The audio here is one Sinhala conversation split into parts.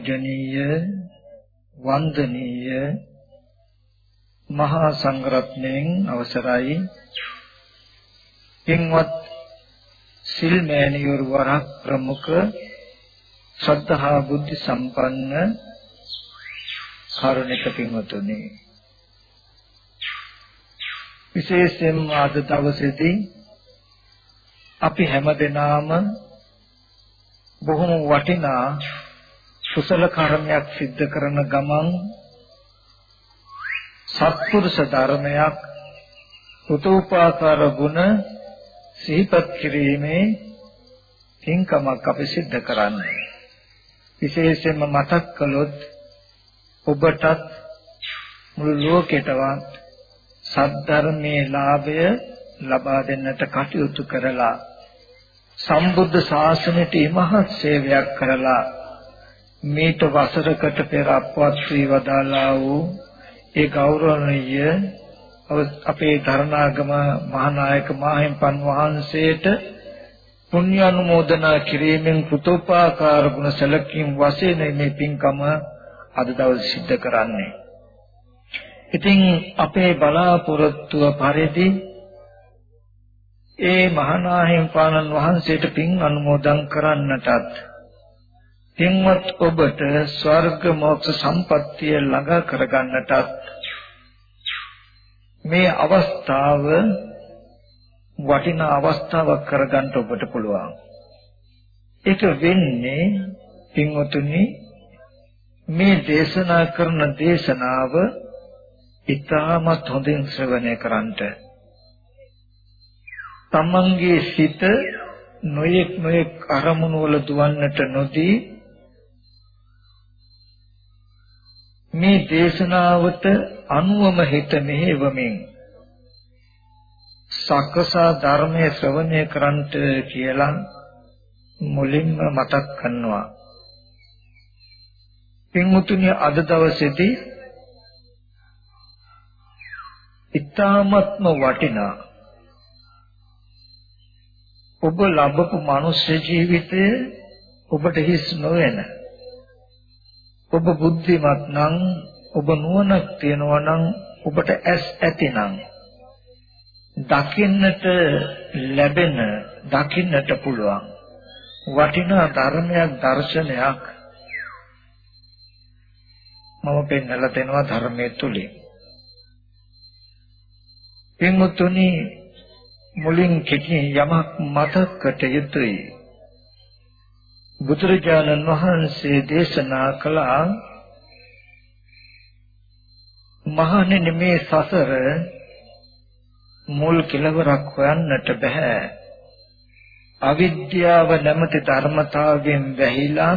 සදා පූජනීය වන්දනීය මහා සංඝරත්නයන් අවසරයි. පින්වත් සිල් මෑණියෝරු වරක් ප්‍රමුඛ ශ්‍රද්ධා බුද්ධ සම්පන්න කරුණික පින්වතුනි. විශේෂයෙන්ම අද දවසේදී අපි හැමදෙනාම බොහොම වටිනා කුසල කර්මයක් සිද්ධ කරන ගමන් සත්පුරුෂ ධර්මයක් උතුපාකාර ගුණ සිහිපත් කිරීමේ හිංකමක් අපි සිද්ධ කරන්නේ. විශේෂයෙන්ම මතක් කළොත් ඔබටත් මුළු ලෝකෙටවත් සද්ධර්මයේ ලාභය ලබා දෙන්නට කටයුතු කරලා සම්බුද්ධ ශාසනයට ඉමහත් සේවයක් කරලා මේට වසරකට පෙර අපවත් වී වදාලා වූ ඒ ගෞරවනීය අපේ ධර්ණාගම මහානායක මාහිම්පන් වහන්සේට පුණ්‍ය අනුමෝදනා කිරීමෙන් පුතෝපාකාර ගුණ සැලකීම් වශයෙන් මේ පින්කම අද දවසේ සිද්ධ කරන්නේ. ඉතින් අපේ බලාපොරොත්තුව පරිදි ඒ මහානාහිම්පාණන් වහන්සේට පින් අනුමෝදන් කරන්නටත් පින්වත් ඔබට ස්වර්ග මොක්ෂ සම්පත්තිය ළඟා කරගන්නටත් මේ අවස්ථාව වටිනා අවස්ථාවක් කරගන්න ඔබට පුළුවන්. ඒක වෙන්නේ පින්වතුනි මේ දේශනා කරන දේශනාව ඉතාමත් හොඳින් ශ්‍රවණය කරන්නට තමන්ගේ සිත නොයෙක් නොයෙක් අරමුණු වල දුවන්නට නොදී මේ දේශනාවට අනුවම හිත මෙහෙවමින් සක්කසා ධර්මයේ ශ්‍රවණය කරන්ට කියලා මුලින්ම මතක් කරනවා. පින්මුතුනි අද දවසේදී ඊ타ත්ම වටිනා ඔබ ලබපු මනුෂ්‍ය ජීවිතය ඔබට හිස් නොවන ඔබ බුද්ධිමත් නම් ඔබ නුවණක් තියනවා නම් ඔබට ඇස් ඇතිනම් දකින්නට ලැබෙන දකින්නට පුළුවන් වටිනා ධර්මයක් දර්ශනයක් මම පෙන්වලා දෙනවා ධර්මයේ තුලින්. පින්මුතුනි මුලින් කෙටි යමක් මතකට යුතුයි. බුදුරජාණන් වහන්සේ දේශනා කළා මහණෙනි මේ සසර මුල් කෙලවරක් හොයන්නට බෑ. අවිද්‍යාව නැමැති ධර්මතාවයෙන් වැහිලා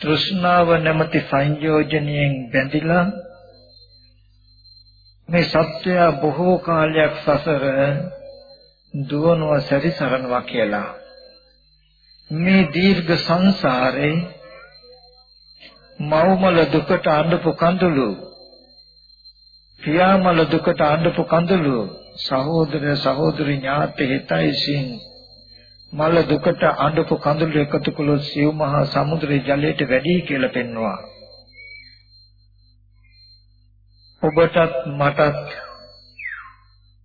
තෘෂ්ණාව නැමැති සංයෝජනයෙන් බැඳිලා මේ සත්‍යය බොහෝ කාලයක් සසර දුවනව සැරිසරනවා කියලා. මේ දීර්ඝ සංසාරේ මව්මල දුකට අඬපු කඳුළු පියාමල දුකට අඬපු කඳුළු සහෝදර සහෝදරි ඥාති හිතයිසින් මල දුකට අඬපු කඳුළු එකතු කළොත් සිව් මහා සමුද්‍රයේ ජලයට වැඩි කියලා පෙන්වනවා ඔබටත් මටත්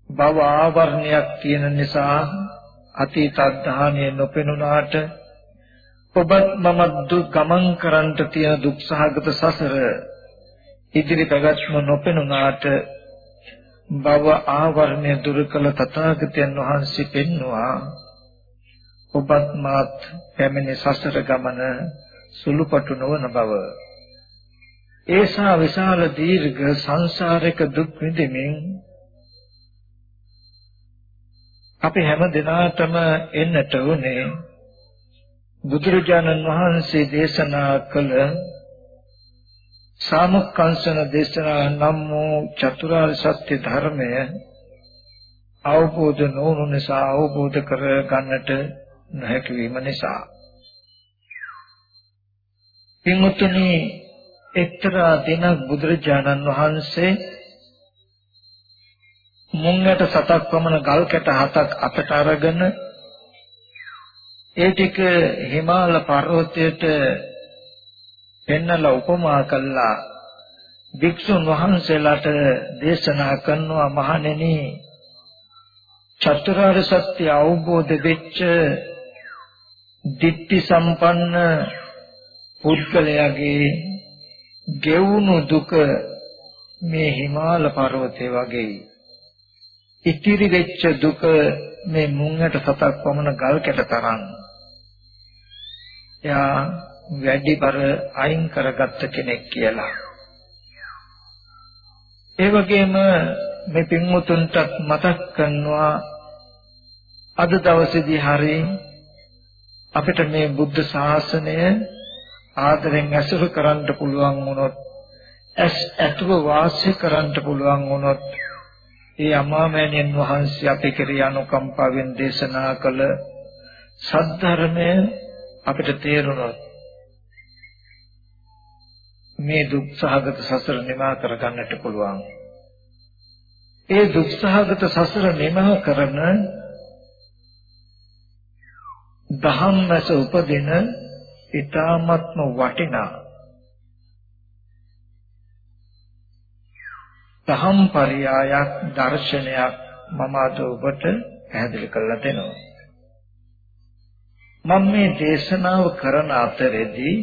භව ආවරණයක් තියෙන නිසා අතීත අධානය නොපෙනුනාට ඔබත් මම දුක් ගමන් කරන්නට තියෙන දුක්සහගත සසර ඉදිරි පැවැත්ම නොපෙනුනාට භව ආවරණය දුරු කළ තථාගතයන් වහන්සේ පෙන්වුවා ඔබත් මාත් පැමිණි සසර ගමන සුළුපටු නොවන බව. ඒසා විශාල දීර්ඝ සංසාරික දුක් විඳින්මින් අපි හැම දිනාටම එන්නට උනේ බුදුරජාණන් වහන්සේ දේශනා කළ සාමුක්ඛංශන දේශනා නම් වූ චතුරාර්ය සත්‍ය ධර්මය අවබෝධ නොවුණු නිසා අවබෝධ කර ගන්නට නොහැකි වීම නිසා. පින්වත්නි එක්තරා දිනක් බුදුරජාණන් වහන්සේ මුංගට සතක් පමණ ගල් කැට හතක් අතට අරගෙන ඒ ටික හිමාල පර්වතයට පෙන්නලා උපමා කළා. භික්ෂුන් වහන්සේලාට දේශනා කරනවා මහණෙනි චතුරාර්ය සත්‍ය අවබෝධ වෙච්ච ditthi සම්පන්න පුද්ගලයාගේ ගෙවුණු දුක මේ හිමාල පර්වතේ වගේ ඉතිරි වෙච්ච දුක මේ මුංගට සතක් පමණ ගල් කැට තරම්. එයා වැඩිපර අයින් කරගත්ත කෙනෙක් කියලා. ඒ වගේම මේ පින්මුතුන්ට මතක් කරනවා අද දවසේදී හරි අපිට මේ බුද්ධ ශාසනය ආදරෙන් ඇසුරු කරන්න පුළුවන් වුණොත් ඇස් ඇතුව වාසය කරන්න පුළුවන් වුණොත් ඒ අමාමෑණියන් වහන්සේ අපේ කෙරේ අනුකම්පාවෙන් දේශනා කළ සද්ධර්මය අපිට තේරුණොත් මේ දුක්සහගත සසර නිමා කරගන්නට පුළුවන්. ඒ දුක්සහගත සසර නිමා කරන ධම්මස උපදින ඊ타ත්ම වටිනා දහම් පරයයක් දර්ශනයක් මම අද ඔබට පැහැදිලි කරලා දෙනවා. මම මේ දේශනාව කරන අතරේදී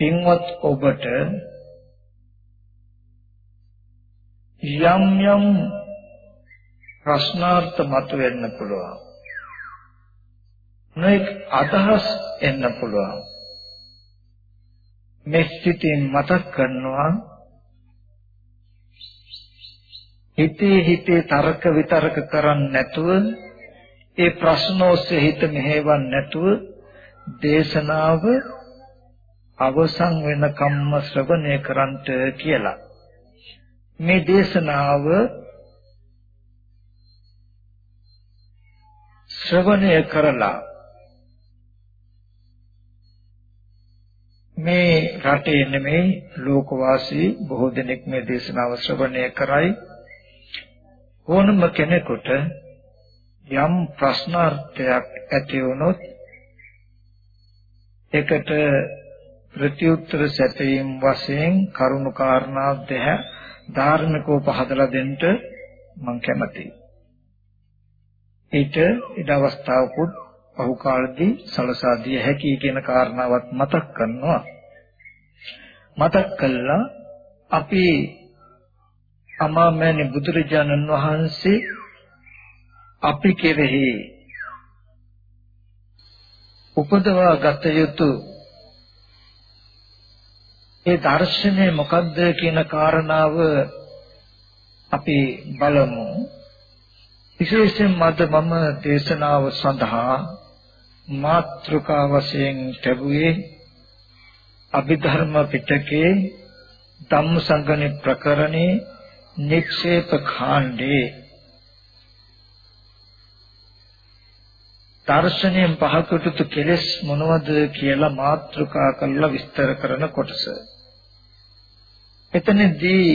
පින්වත් ඔබට යම් යම් ප්‍රශ්නාර්ථ මතුවෙන්න පුළුවන්. නොඑක් අදහස් එන්න පුළුවන්. මේ සිතින් මතක් කරනවා හිතේ හිතේ තර්ක විතර්ක කරන්නේ නැතුව ඒ ප්‍රශ්න ඔස්සේ හිත මෙහෙවන්නේ නැතුව දේශනාව අවසන් වෙනකම්ම ශ්‍රවණය කරන්ට කියලා. මේ දේශනාව ශ්‍රවණය කරලා මේ රටේ නෙමෙයි ලෝකවාසී බොහෝ දෙනෙක් මේ දේශනාව ශ්‍රවණය කරයි ඕනම කෙනෙකුට යම් ප්‍රශ්නාර්ථයක් ඇති වුණොත් ඒකට ප්‍රතිඋත්තර සැපීම් වශයෙන් කරුණු කාරණා දෙහ ධාර්මිකව පහදලා දෙන්න මම කැමතියි. ඊට ඉද අවස්ථාවකුත් පහු කාලෙදී සලසා දිය හැකි කියන කාරණාවත් මතක් කරනවා. මතක් කළා අපි අමාමෑණි බුදුරජාණන් වහන්සේ අපි කෙරෙහි උපදවා ගත යුතු ඒ දර්ශනය මොකද්ද කියන කාරණාව අපි බලමු. විශේෂයෙන් මද මම දේශනාව සඳහා මාත්‍රිකා වශයෙන් ලැබුවේ අභිධර්ම පිටකේ ධම්මසංගණි ප්‍රකරණේ නික්ෂේප khande දර්ශනයෙන් පහකට කෙලස් මොනවද කියලා මාත්‍රිකා කරලා විස්තර කරන කොටස. එතනදී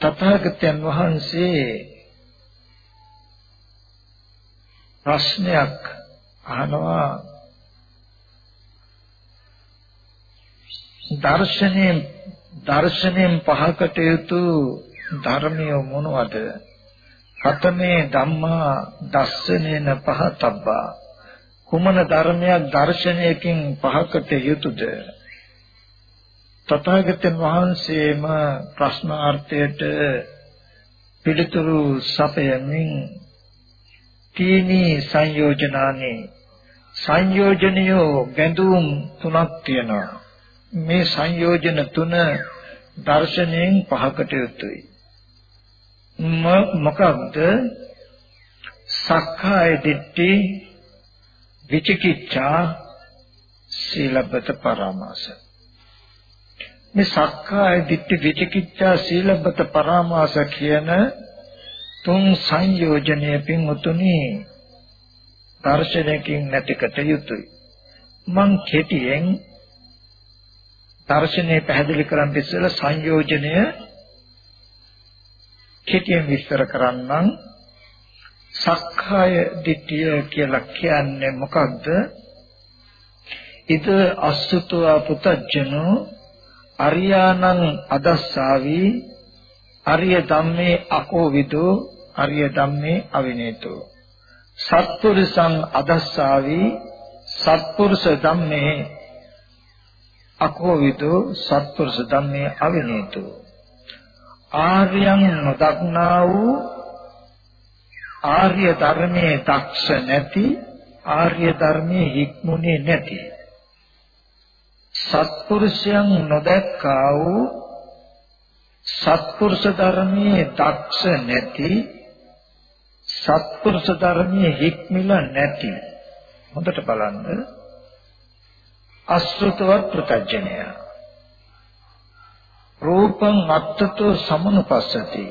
තථාගතයන් වහන්සේ ප්‍රශ්නයක් අහනවා දර්ශනයෙන් දර්ශනයෙන් පහකට යුතු ධර්මය මොනවද? කතමේ ධම්මා දස්සනේන පහතබ්බා කුමන ධර්මයක් දර්ශනයකින් පහකට යුතුයද? තථාගතයන් වහන්සේම ප්‍රශ්නාර්ථයට පිළිතුරු සපයමින් තීනි සංයෝජනානි සංයෝජනියෝ බැඳුම් තුනක් තියෙනවා මේ සංයෝජන තුන දර්ශනයෙන් පහකට යුතුයි මොකක්ද? සක්කාය දිට්ඨි විචිකිච්ඡා සීලබ්බත පරාමාස. මේ සක්කාය දිට්ඨි විචිකිච්ඡා සීලබ්බත පරාමාස කියන තුන් සංයෝජනයේ පින් උතුණි. දර්ශනයකින් නැතිකට යුතුයි. මං කෙටියෙන් දර්ශනය පැහැදිලි කරන්න ඉස්සෙල්ලා සංයෝජනය කෙටියෙන් විස්තර කරන්නම්. සක්කාය දිට්ඨිය කියලා කියන්නේ මොකක්ද? ඉද අසුතවා පුතජ්ජනෝ අරියානං අදස්සාවි අරිය ධම්මේ අකෝවිදෝ අරිය ධම්මේ අවිනේතෝ. සත්පුරුෂං අදස්සාවි සත්පුරුෂ ධම්මේ අකෝවිදෝ සත්පුරුෂ ධම්මේ අවිනේතෝ. ආර්යයන් නොදක්නා වූ ආර්ය ධර්මයේ දක්ෂ නැති ආර්ය ධර්මයේ හික්මුනේ නැති. සත්පුරුෂයන් නොදැක්කා වූ සත්පුරුෂ ධර්මයේ දක්ෂ නැති සත්පුරුෂ ධර්මයේ හික්මිල නැති. හොඳට බලන්න. අසෘතවත් ප්‍රත්‍යඥය රූපං අත්තතෝ සමනුපස්සති.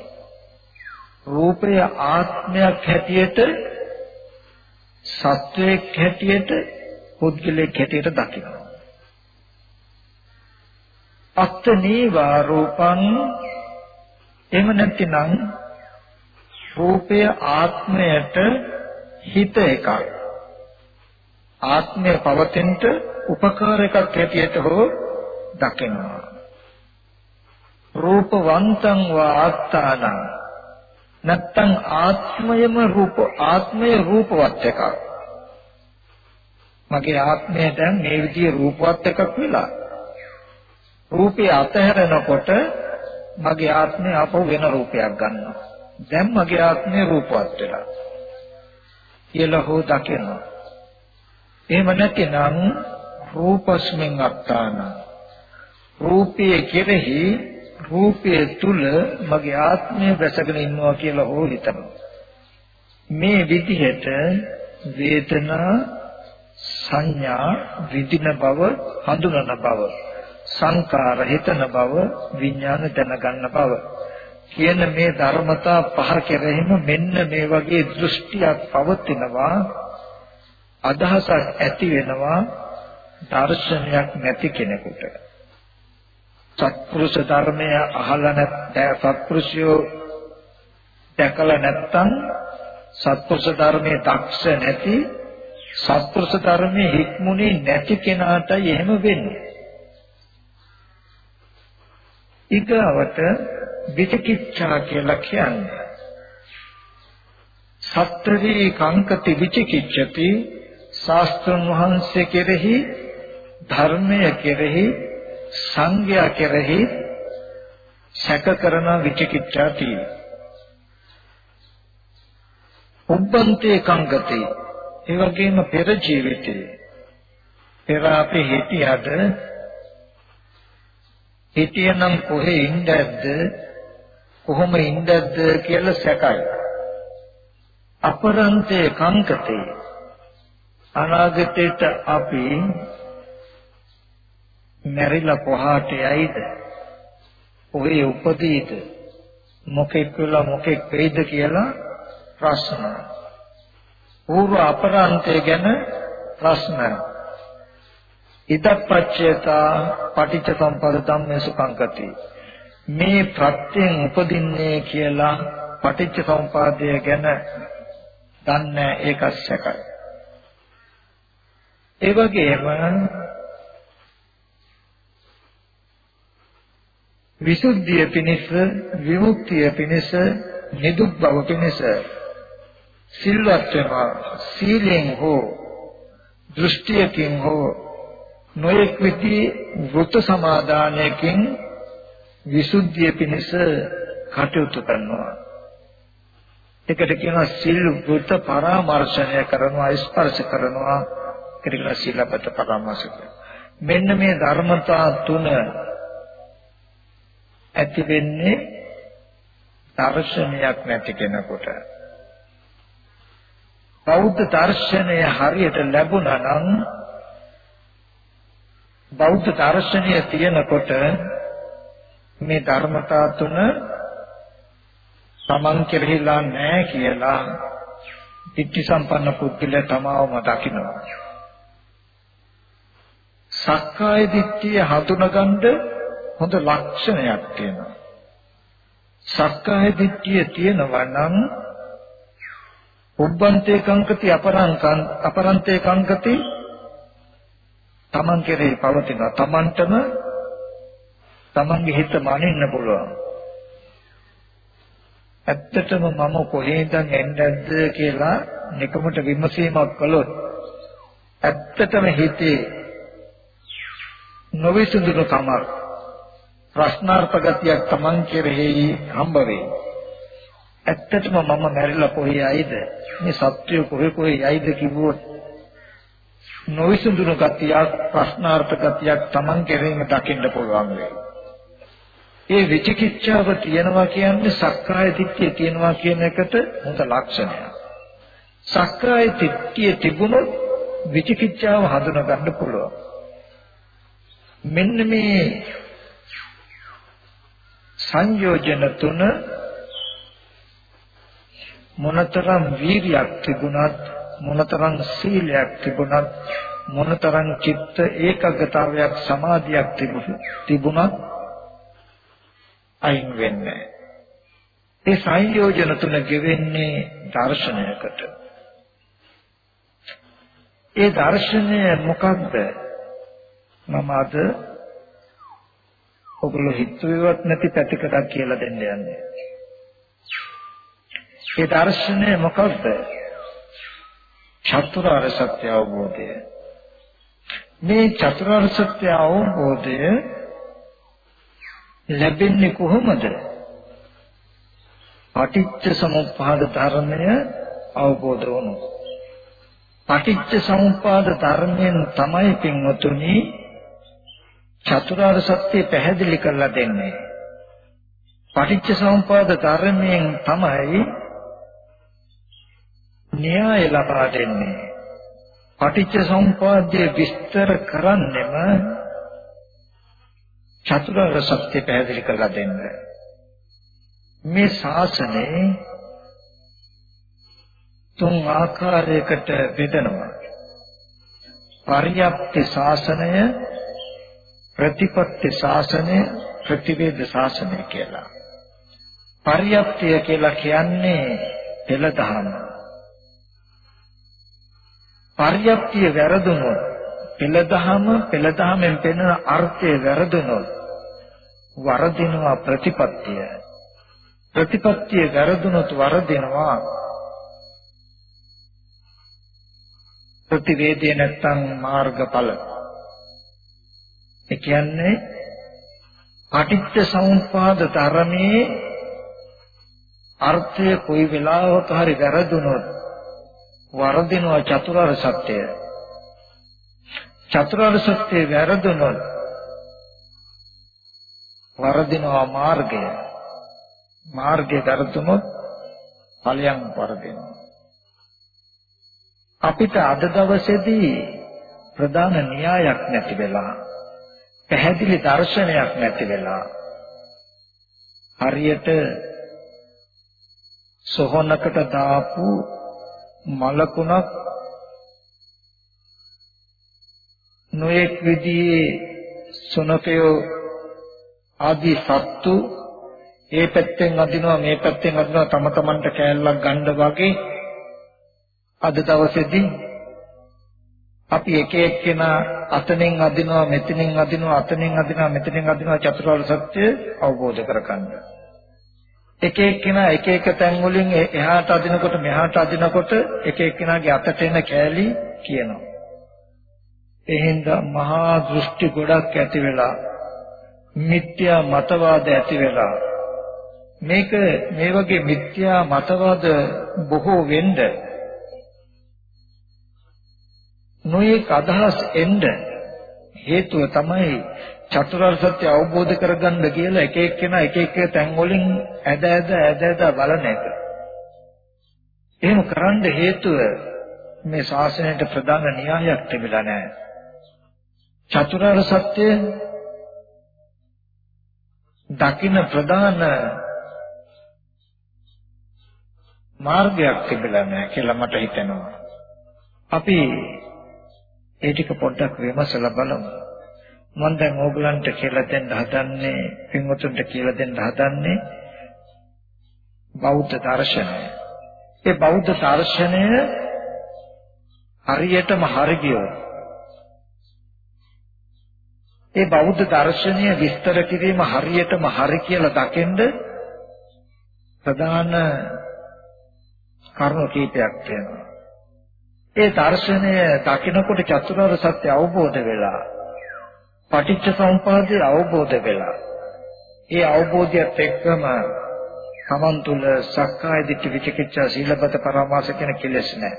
රූපය ආත්මයක් හැටියට සත්වයක් හැටියට පුද්ගලයෙක් හැටියට දකිනවා. අත්ත නීවා රූපං එහෙම නැතිනම් රූපය ආත්මයට හිත එකක්. ආත්මය පවතිනට උපකාර එකක් හැටියට හෝ දකිනවා. රූපවන්තං වා ආත්තානං නැත්තං ආත්මයම රූප ආත්මය රූපවත් එකක් මගේ ආත්මය දැන් මේ විදිහේ රූපවත් එකක් වෙලා රූපය අතහැරෙනකොට මගේ ආත්මය ආපහු වෙන රූපයක් ගන්නවා. දැන් මගේ ආත්මය රූපවත් වෙලා. කියලා හෝ දකිනවා. එහෙම නැතිනම් රූපස්මින් අත්තාන රූපයේ කෙරෙහි රූපයේ තුල මගේ ආත්මය වැසගෙන ඉන්නවා කියලා හෝ හිතනවා. මේ විදිහට වේදනා සංඥා විදින බව හඳුනන බව සංකාර හිතන බව විඥාන දැනගන්න බව කියන මේ ධර්මතා පහ කෙරෙහිම මෙන්න මේ වගේ දෘෂ්ටියක් පවතිනවා අදහසක් ඇති වෙනවා දර්ශනයක් නැති කෙනෙකුට සත්පුරුෂ ධර්මය අහලා නැත්නම් සත්පුරුෂයෝ දැකලා නැත්නම් සත්පුරුෂ ධර්මයේ දක්ෂ නැති සත්පුරුෂ ධර්මයේ හික්මුනේ නැති කෙනාටයි එහෙම වෙන්නේ. ඊගවට විචිකිච්ඡා කියලා කියන්නේ. සත්‍තරී කංකති විචිකිච්ඡති ශාස්ත්‍රඥ වහන්සේ කෙරෙහි ධර්මය කෙරෙහි සංඝයා කෙරෙහි සැක කරන විචිකිච්ඡා තියෙනවා. උබ්බන්තේ කංකති ඒ වගේම පෙර ජීවිතේ. පෙර අපි හිටියද හිටියනම් කොහේ ඉන්නද කොහොම ඉන්නද කියලා සැකයි. අපරන්තේ කංකතේ අනාගතයට අපි මැරිලා කොහාට යයිද? ඔහේ උපදීද මොකෙක් වෙලා මොකෙක් වෙයිද කියලා ප්‍රශ්න. පූර්ව අපරාන්තය ගැන ප්‍රශ්න. ඉදප්පච්චයතා පටිච්ච සම්පද ධම්මේසු කංකති මේ ප්‍රත්‍යයෙන් උපදින්නේ කියලා පටිච්ච සම්පාදය ගැන දන්නේ ඒක සැකයි ඒ වගේම විසුද්ධිය පිණිස විමුක්තිය පිණිස නිදුක් බව පිණිස සිල්වත් වෙනවා සීලෙන් හෝ දෘෂ්ටියකින් හෝ නොයෙක් විටි වෘත සමාදානයකින් විසුද්ධිය පිණිස කටයුතු කරනවා. ඒකට කියනවා සිල් වෘත පරාමර්ශනය කරනවා ස්පර්ශ කරනවා ඒකට කියනවා සීලපත පරාමර්ශ මෙන්න මේ ධර්මතා තුන ඇති වෙන්නේ දර්ශනයක් නැති කෙනෙකුට. බෞද්ධ දර්ශනය හරියට ලැබුණා නම් බෞද්ධ දර්ශනය තියෙනකොට මේ ධර්මතා තුන සමන් කෙරෙහිලා නැහැ කියලා ඉක්ටි සම්පන්න පුද්ගලයා තමවම දකිනවා. සක්කාය දිට්ඨිය හඳුනගන්න හොඳ ලක්ෂණයක් තියෙනවා. සක්කාය දිට්ඨිය තියෙනවා නම් උබ්බන්තේ කංකති අපරංකං අපරන්තේ කංකති තමන් කෙරෙහි පවතින තමන්ටම තමන්ගේ හිත මනින්න පුළුවන්. ඇත්තටම මම කොහේඳන් එන්නේ නැද්ද කියලා නිකමට විමසීමක් කළොත් ඇත්තටම හිතේ නොවිසඳුණු කමක් ප්‍රශ්නාර්ථ ගතියක් Taman කෙරෙහි හම්බ වෙයි. ඇත්තටම මම මැරිලා කොහේ යයිද? මේ සත්‍ය කොහේ කොහේ යයිද කිව්වොත් නොවිසඳුණු ගතියක් ප්‍රශ්නාර්ථ ගතියක් Taman කෙරෙහිම දකින්න පුළුවන් වෙයි. ඒ විචිකිච්ඡාව තියනවා කියන්නේ සක්කාය දිට්ඨිය තියනවා කියන එකට හොඳ ලක්ෂණයක්. සක්කාය දිට්ඨිය තිබුණොත් විචිකිච්ඡාව හඳුනා ගන්න පුළුවන්. මෙන්න මේ සංයෝජන තුන මොනතරම් වීරියක් තිබුණත් මොනතරම් සීලයක් තිබුණත් මොනතරම් චිත්ත ඒකාග්‍රතාවයක් සමාධියක් තිබුණත් අයින් වෙන්නේ ඒ සංයෝජන තුන ගෙවෙන්නේ දර්ශනයකට. ඒ දර්ශනය මොකක්ද මම අද ඔගොල්ලෝ හිතුවේවත් නැති පැතිකඩක් කියලා දෙන්න යන්නේ. ඒ දර්ශනය මොකක්ද? චතුරාර්ය සත්‍ය අවබෝධය. මේ චතුරාර්ය සත්‍ය අවබෝධය ලැබෙන්නේ කොහොමද? පටිච්ච සමුප්පාද ධර්මය අවබෝධ වුණොත්. පටිච්ච සමුප්පාද ධර්මයෙන් තමයි පින්වතුනි චතුරාර්ය සත්‍ය පැහැදිලි කරලා දෙන්නේ. පටිච්ච සමුප්පාද ධර්මයෙන් තමයි න්‍යාය ලබා දෙන්නේ. පටිච්ච සමුප්පාදයේ විස්තර කරන්නෙම චතුරාර්ය සත්‍ය පැහැදිලි කරලා දෙන්න. මේ ශාසනයේ තුන් ආකාරයකට බෙදනවා. පරියප්ති ශාසනය ප්‍රතිපත්ති ශාසනය ප්‍රතිවේද ශාසනය කියලා. පරියප්තිය කියලා කියන්නේ පෙළදහම. පරියප්තිය වැරදුනොත් පෙළදහම පෙළදහමෙන් පෙනෙන අර්ථය වැරදුනොත් වරදිනවා ප්‍රතිපත්තිය. ප්‍රතිපත්තිය වැරදුනොත් වරදිනවා ප්‍රතිවේදේ නැත්තම් මාර්ගඵල. ඒ කියන්නේ පටිච්ච සමුප්පාද ධර්මයේ අර්ථය කොයි වෙලාවක හරි වැරදුනොත් වරදිනවා චතුරාර්ය සත්‍යය. චතුරාර්ය සත්‍ය වැරදුනොත් වරදිනවා මාර්ගය. මාර්ගය වැරදුනොත් ඵලයන් වරදිනවා. අපිට අද දවසේදී ප්‍රධාන න්‍යායක් නැති වෙලා පැහැදිලි දර්ශනයක් නැති වෙලා හරියට සොහනකට දාපු මලකුණක් නොඑක් විදිහේ සුනකයෝ ආදී සත්තු ඒ පැත්තෙන් අදිනවා මේ පැත්තෙන් අදිනවා තම තමන්ට කෑල්ලක් ගන්න වගේ අද දවසේදී අපි එක එක්කෙනා අතනින් අදිනවා මෙතනින් අදිනවා අතනින් අදිනවා මෙතනින් අදිනවා චතුරාර්ය සත්‍ය අවබෝධ කරගන්න. එක එක්කෙනා එක එක තැන් වලින් එහාට අදිනකොට මෙහාට අදිනකොට එක එක්කෙනාගේ අතට එන කෑලි කියනවා. එහෙනම් මහා දෘෂ්ටි ගොඩක් ඇති වෙලා මිත්‍යා මතවාද ඇති වෙලා මේක මේ වගේ මිත්‍යා මතවාද බොහෝ වෙන්නේ නොඑක අදහස් එන්න හේතුව තමයි චතුරාර්ය සත්‍ය අවබෝධ කරගන්න කියලා එක එක්කෙනා එක එක තැන් වලින් ඇද ඇද ඇද ඇද බලන එක. එහෙම කරන්න හේතුව මේ ශාසනයට ප්‍රධාන න්‍යායක් තිබිලා නැහැ. චතුරාර්ය සත්‍ය දකින්න ප්‍රධාන මාර්ගයක් තිබිලා නැහැ කියලා මට හිතෙනවා. අපි ඒ ටික පොඩ්ඩක් විමසලා බලමු. මම දැන් ඕගලන්ට කියලා දෙන්න හදන්නේ පින්වතුන්ට කියලා දෙන්න හදන්නේ බෞද්ධ දර්ශනය. ඒ බෞද්ධ දර්ශනය හරියටම හරි ගියොත් ඒ බෞද්ධ දර්ශනය විස්තර කිරීම හරියටම හරි කියලා දකින්ද ප්‍රධාන කරුණු කීපයක් තියෙනවා. ඒ දර්ශනය දකිනකොට චතුරාර්ය සත්‍ය අවබෝධ වෙලා පටිච්ච සමුප්පාදය අවබෝධ වෙලා ඒ අවබෝධයත් එක්කම තමන් තුළ සක්කාය දිට්ඨි විචිකිච්ඡා සීලබත පරාමාස කියන කෙලෙස් නැහැ.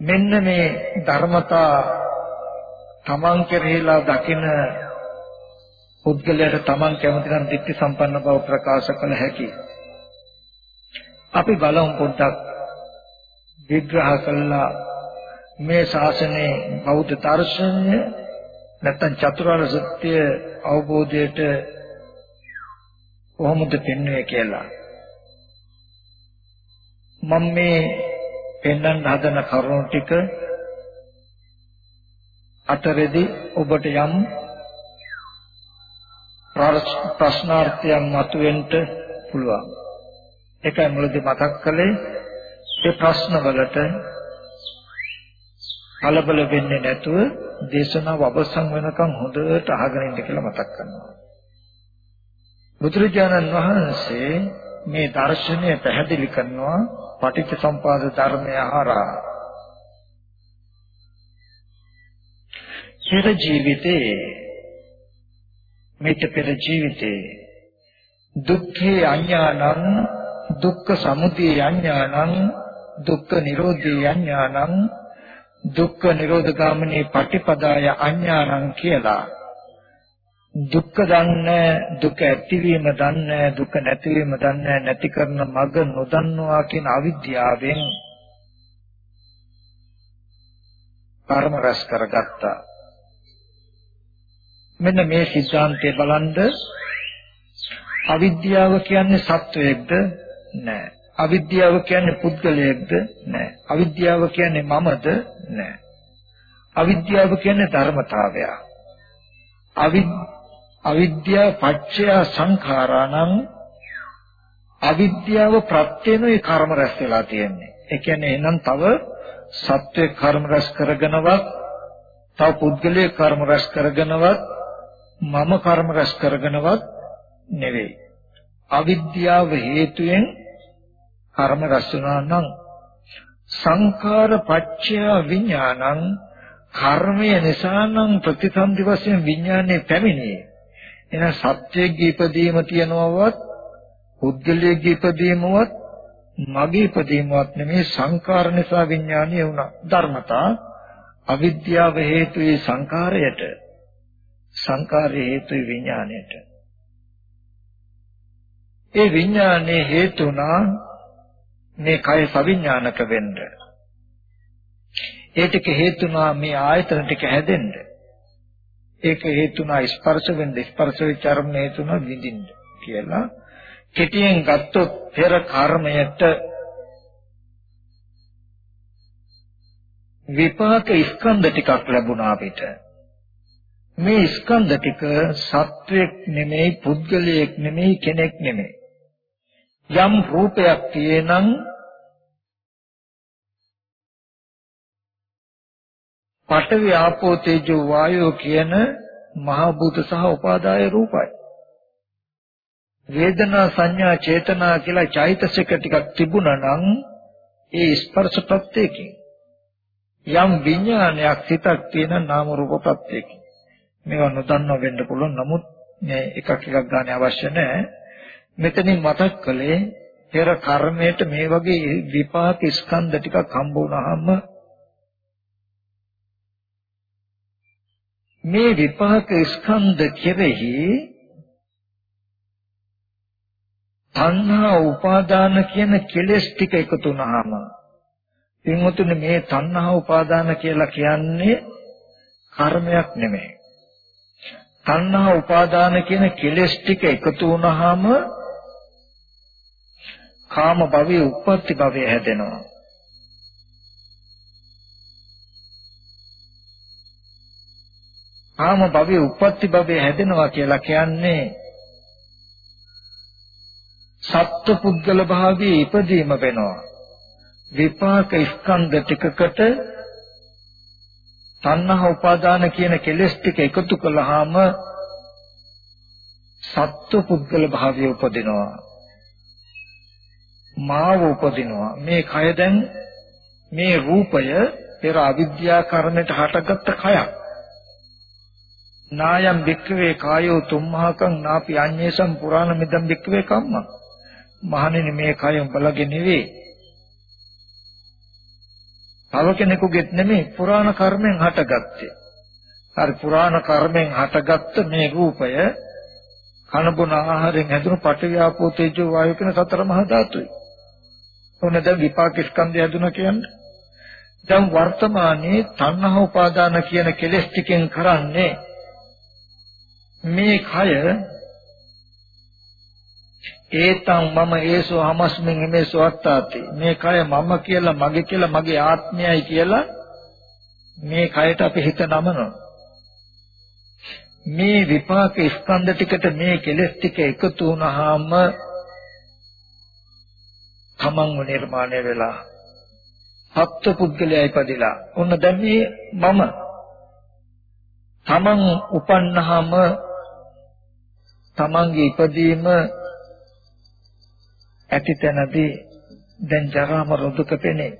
මෙන්න මේ ධර්මතා තමන් කෙරෙහිලා දකින පුද්ගලයාට තමන් කැමති නම් දිට්ඨි සම්පන්න බව ප්‍රකාශ කළ හැකි. අපි බලමු පොඩ්ඩක් විග්‍රහ කළා. මේ ශාසනයේ බෞද්ධ දර්ශනය නැත්නම් චතුරාර්ය සත්‍ය අවබෝධයට කොහොමද පෙන්වන්නේ කියලා. මම මේ පෙන්වන්න හදන කරුණු ටික අතරෙදි ඔබට යම් ප්‍රශ්නාර්ථයක් මතුවෙන්න පුළුවන්. ඒකයි මුලදී මතක් කළේ. ඒ ප්‍රශ්නවලට කලබල වෙන්නේ නැතුව දේශනාව අවසන් වෙනකන් හොඳට අහගෙන ඉන්න කියලා මතක් කරනවා. බුදුරජාණන් වහන්සේ මේ දර්ශනය පැහැදිලි කරනවා පටිච්ච සම්පාද ධර්මය හරහා. පෙර ජීවිතේ මේක පෙර ජීවිතේ දුක්ඛේ අඥානං දුක්ඛ සමුදය අඥානං දුක්ඛ නිරෝධේ අඥානං දුක්ඛ නිරෝධගාමිනී පටිපදාය අඥානං කියලා. දුක්ඛ දන්නේ දුක ඇතිවීම දන්නේ දුක නැතිවීම දන්නේ නැති කරන මඟ නොදන්නවා කියන අවිද්‍යාවෙන් කර්ම රැස් කරගත්තා. මෙන්න මේ සිද්ධාන්තය බලන්ද අවිද්‍යාව කියන්නේ සත්වයක්ද? නෑ. අවිද්‍යාව කියන්නේ පුද්ගලයෙක්ද? නෑ. අවිද්‍යාව කියන්නේ මමද? නෑ. අවිද්‍යාව කියන්නේ ධර්මතාවය. අවිද්‍යාව අවිද්‍යාව පත්‍ය සංඛාරාණං. අවිද්‍යාව ප්‍රත්‍යනොයි කර්ම රැස් වෙලා තියෙන්නේ. ඒ කියන්නේ එහෙනම් තව සත්‍ය කර්ම රැස් කරගෙනවත් තව පුද්ගලයේ කර්ම රැස් කරගෙනවත් මම කර්ම රැස් කරගෙනවත් නෙවෙයි. අවිද්‍යාව හේතුයෙන් කර්ම රැස් වෙනවා නම් සංඛාර පත්‍ය විඥානං කර්මය නිසා නම් ප්‍රතිසන්දි වශයෙන් විඥානේ පැමිණේ. එහෙනම් සත්‍යයේ ඉපදීම තියනවවත් පුද්ගලයේ ඉපදීමවත් මගේ ඉපදීමවත් නෙමේ සංකාර නිසා විඥානය වුණා ධර්මතා අවිද්‍යාව හේතුයි සංකාරයට සංකාරය හේතුයි විඥාණයට ඒ විඥානේ හේතුණා මේ කය සවිඥානික වෙන්න. ඒ ටික හේතුණා මේ ආයතන ටික හැදෙන්න. ඒක හේතුණා ස්පර්ශ වෙන්න. ස්පර්ශ වෙච්ච අරමුණ හේතුණා විඳින්න කියලා. කෙටියෙන් ගත්තොත් පෙර කර්මයට විපාක ස්කන්ධ ටිකක් ලැබුණා අපිට. මේ ස්කන්ධ ටික සත්වයක් නෙමෙයි පුද්ගලයෙක් නෙමෙයි කෙනෙක් නෙමෙයි. යම් රූපයක් තියෙනම් පඨවි ආපෝ තේජෝ වායෝ කියන මහ භූත සහ උපාදාය රූපයි. වේදනා සංඥා චේතනා කියලා චෛතසික ටිකක් තිබුණා නම් ඒ ස්පර්ශ ප්‍රත්‍යයෙන් යම් විඥානයක් සිතක් තියෙන නාම රූප ප්‍රත්‍යයෙන් මේවා නොදන්නව වෙන්න පුළුවන් නමුත් මේ එකක් එකක් ගන්න අවශ්‍ය නැහැ මෙතනින් මතක් කළේ පෙර කර්මයට මේ වගේ විපාක ස්කන්ධ ටිකක් හම්බ වුණාම මේ විපාක ස්කන්ධ කෙරෙහි තණ්හා උපාදාන කියන කෙලෙස් ටික එකතු වුනහම පින්වතුනි මේ තණ්හා උපාදාන කියලා කියන්නේ කර්මයක් නෙමෙයි. තණ්හා උපාදාන කියන කෙලෙස් ටික එකතු වුනහම කාම භවයේ උප්පත්ති භවය හැදෙනවා. කාම භවයේ උප්පත්ති භවයේ හැදෙනවා කියලා කියන්නේ සත්ව පුද්ගල භාවයේ ඉපදීම වෙනවා විපාක ස්කන්ධ ටිකකට තණ්හා උපාදාන කියන කෙලෙස් ටික එකතු කළාම සත්ව පුද්ගල භාවය උපදිනවා මාව උපදිනවා මේ කය දැන් මේ රූපය පෙර අවිද්‍යා කර්මයට හටගත්ත කයක් නායම් වික්‍රේ කායෝ තුම්මහකං නාපි අඤ්ඤේසම් පුරාණ මිදම් වික්‍රේ කම්ම මහණෙනි මේ කය උඹලගේ නෙවෙයි තව කෙනෙකුගෙත් නෙමෙයි පුරාණ කර්මෙන් හටගත්තේ. හරි පුරාණ කර්මෙන් හටගත්ත මේ රූපය කන බොන ආහාරයෙන් හැදුණු පඨවි ආපෝ තේජෝ වායු කියන සතර මහා ධාතුයි. ඔන්න දැන් විපාක ස්කන්ධය හැදුණා කියන්නේ. දැන් වර්තමානයේ තණ්හා උපාදාන කියන කෙලෙස් ටිකෙන් කරන්නේ මේ කය. ඒතං මම ඒසෝ හමස්මින් මේසෝ අත්තාති. මේ කය මම කියලා මගේ කියලා මගේ ආත්මයයි කියලා මේ කයට අපි හිත නමනවා. මේ විපාක ස්කන්ධ ටිකට මේ කෙලෙස් ටික එකතු වුණාම තමන්ව නිර්මාණය වෙලා සත්ව පුද්ගලයා ඉපදිලා ඔන්න දැන් මේ මම තමන් උපන්නාම තමන්ගේ ඉපදීම ඇති තැනදී දැන් ජරා මරණ පෙනේ.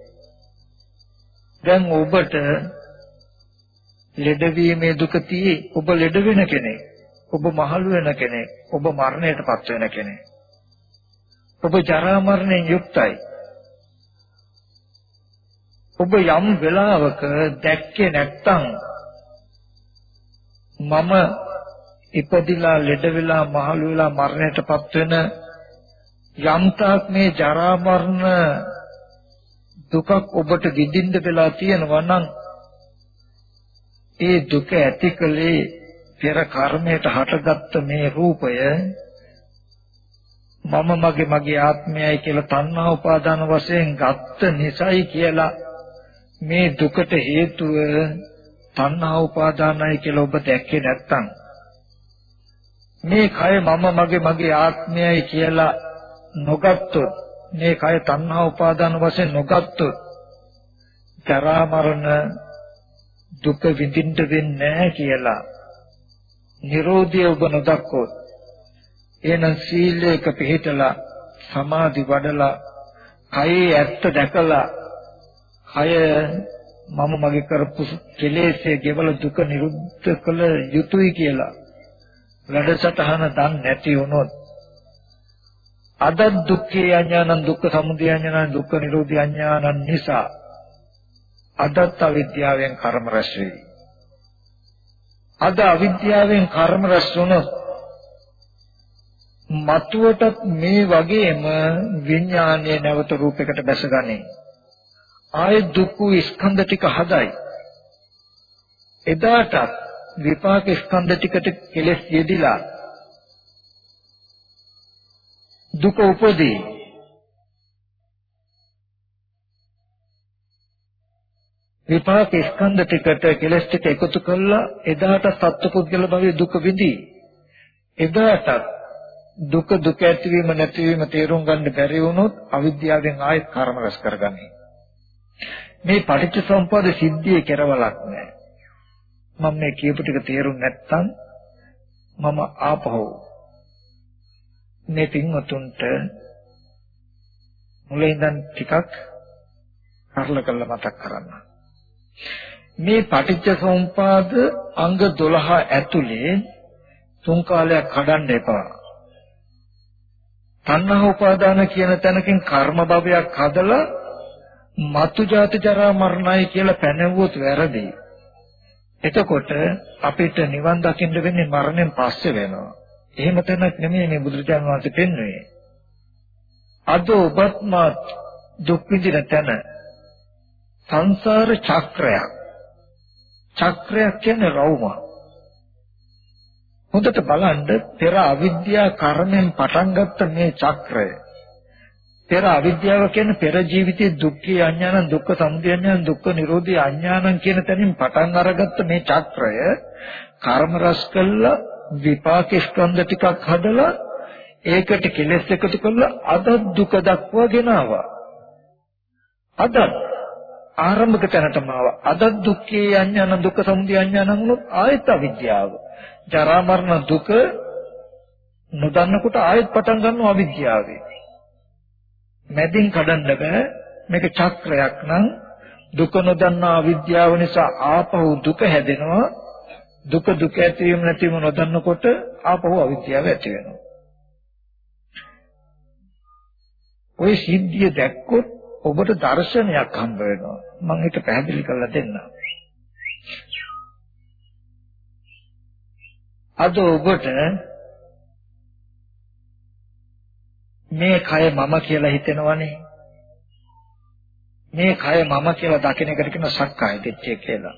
දැන් ඔබට ලෙඩවීමේ දුක තියේ ඔබ ලෙඩ වෙන කෙනෙක්. ඔබ මහලු වෙන කෙනෙක්. ඔබ මරණයටපත් වෙන කෙනෙක්. ඔබ ජරා මරණයෙන් යුක්තයි. ඔබ යම් වෙලාවක දැක්කේ නැත්තම් මම ඉපදිලා ලෙඩ වෙලා මහලු වෙලා මරණයටපත් වෙන යම්තාක් මේ ජරා මරණ දුකක් ඔබට විඳින්න වෙලා තියෙනවා නම් ඒ දුක ඇතිකලේ පෙර කර්මයට හටගත්ත මේ රූපය මම මගේ මගේ ආත්මයයි කියලා තණ්හා උපාදාන වශයෙන් ගත්ත නිසයි කියලා මේ දුකට හේතුව තණ්හා උපාදානයි කියලා ඔබ දැක්කේ නැත්තම් මේ කය මම මගේ මගේ ආත්මයයි කියලා නොගත්තොත් මේ කය තණ්හා උපාදාන වශයෙන් නොගත්තොත් ජරා මරණ දුක විඳින්න වෙන්නේ නැහැ කියලා Nirodha ඔබ නොදක්කොත් එහෙනම් සීලයක පිළිතලා සමාධි වඩලා කයේ ඇත්ත දැකලා කය මම මගේ කරපු කෙලෙස්යේ ගෙවල දුක නිරුද්ධ කළ යුතුයි කියලා වැඩසටහන දන් නැති වුණොත් අද දුක්ඛේ අඥානං දුක්ඛ සමුදය අඥානං දුක්ඛ නිරෝධී අඥානං නිසා අදත් අවිද්‍යාවෙන් කර්ම රැස් වෙයි. අද අවිද්‍යාවෙන් කර්ම රැස් වුණොත් මතුවටත් මේ වගේම විඥානයේ නැවත රූපයකට බැසගන්නේ. ආය දුක්ඛ ස්කන්ධ ටික හදයි. එදාට විපාක ස්කන්ධ ටිකට කෙලස් යෙදිලා දුක උපදී විපාක ස්කන්ධ ටිකට කෙලස් ටික එකතු කළා එදාට සත්පුද්ගල භවයේ දුක විඳී එදාට දුක දුක ඇතිවීම නැතිවීම තේරුම් ගන්න බැරි වුණොත් අවිද්‍යාවෙන් ආයෙත් කර්ම රැස් කරගන්නේ මේ පටිච්ච සම්පද සිද්ධියේ කෙරවලක් නැහැ මම මේ කියපු ටික තේරුම් නැත්නම් මම ආපහු මේ පින්වතුන්ට මුලින්දන් ටිකක් කරල කරලා මතක් කරන්න. මේ පටිච්ච සමුපාද අංග 12 ඇතුලේ තුන් කාලයක් කඩන්න එපා. තණ්හා උපාදාන කියන තැනකින් කර්ම භවයක් හදලා මතු ජාති ජරා මරණයි කියලා පැනෙවුවොත් වැරදි. එතකොට අපිට නිවන් දකින්න වෙන්නේ මරණයෙන් පස්සේ වෙනවා. එහෙම තැනක් නෙමෙයි මේ බුදුරජාණන් වහන්සේ පෙන්වන්නේ. අද ඔබත් මාත් දුක් විඳින තැන සංසාර චක්‍රයක්. චක්‍රයක් කියන්නේ රවුම. හොඳට බලන්න පෙර අවිද්‍යා කර්මෙන් පටන් ගත්ත මේ චක්‍රය. පෙර අවිද්‍යාව කියන්නේ පෙර ජීවිතයේ දුක්ඛේ අඥානං දුක්ඛ සමුදය අඥානං දුක්ඛ නිරෝධී අඥානං කියන තැනින් පටන් අරගත්ත මේ චක්‍රය කර්ම රස කළා විපාක ස්කන්ධ ටිකක් හදලා ඒකට කෙලස් එකතු කරලා අද දුක දක්වා ගෙනාවා. අද ආරම්භක තැනටම ආවා. අද දුක්ඛේ අඥාන දුක්ඛ සමුදය අඥාන වුණොත් ආයත අවිද්‍යාව. ජරා මරණ දුක නොදන්නකොට ආයෙත් පටන් ගන්නවා අවිද්‍යාවේ. මැදින් කඩන්න බෑ. මේක චක්‍රයක් නම් දුක නොදන්නා අවිද්‍යාව නිසා ආපහු දුක හැදෙනවා. දුක දුක ඇතිවීම නැතිවීම නොදන්නකොට ආපහු අවිද්‍යාව ඇති වෙනවා. ওই සිද්ධිය දැක්කොත් ඔබට දර්ශනයක් හම්බ වෙනවා. මම ඒක පැහැදිලි කරලා දෙන්නම්. අද ඔබට මේ කය මම කියලා හිතෙනවනේ. මේ කය මම කියලා දකින එකට කියන සක්කාය දිට්ඨිය කියලා.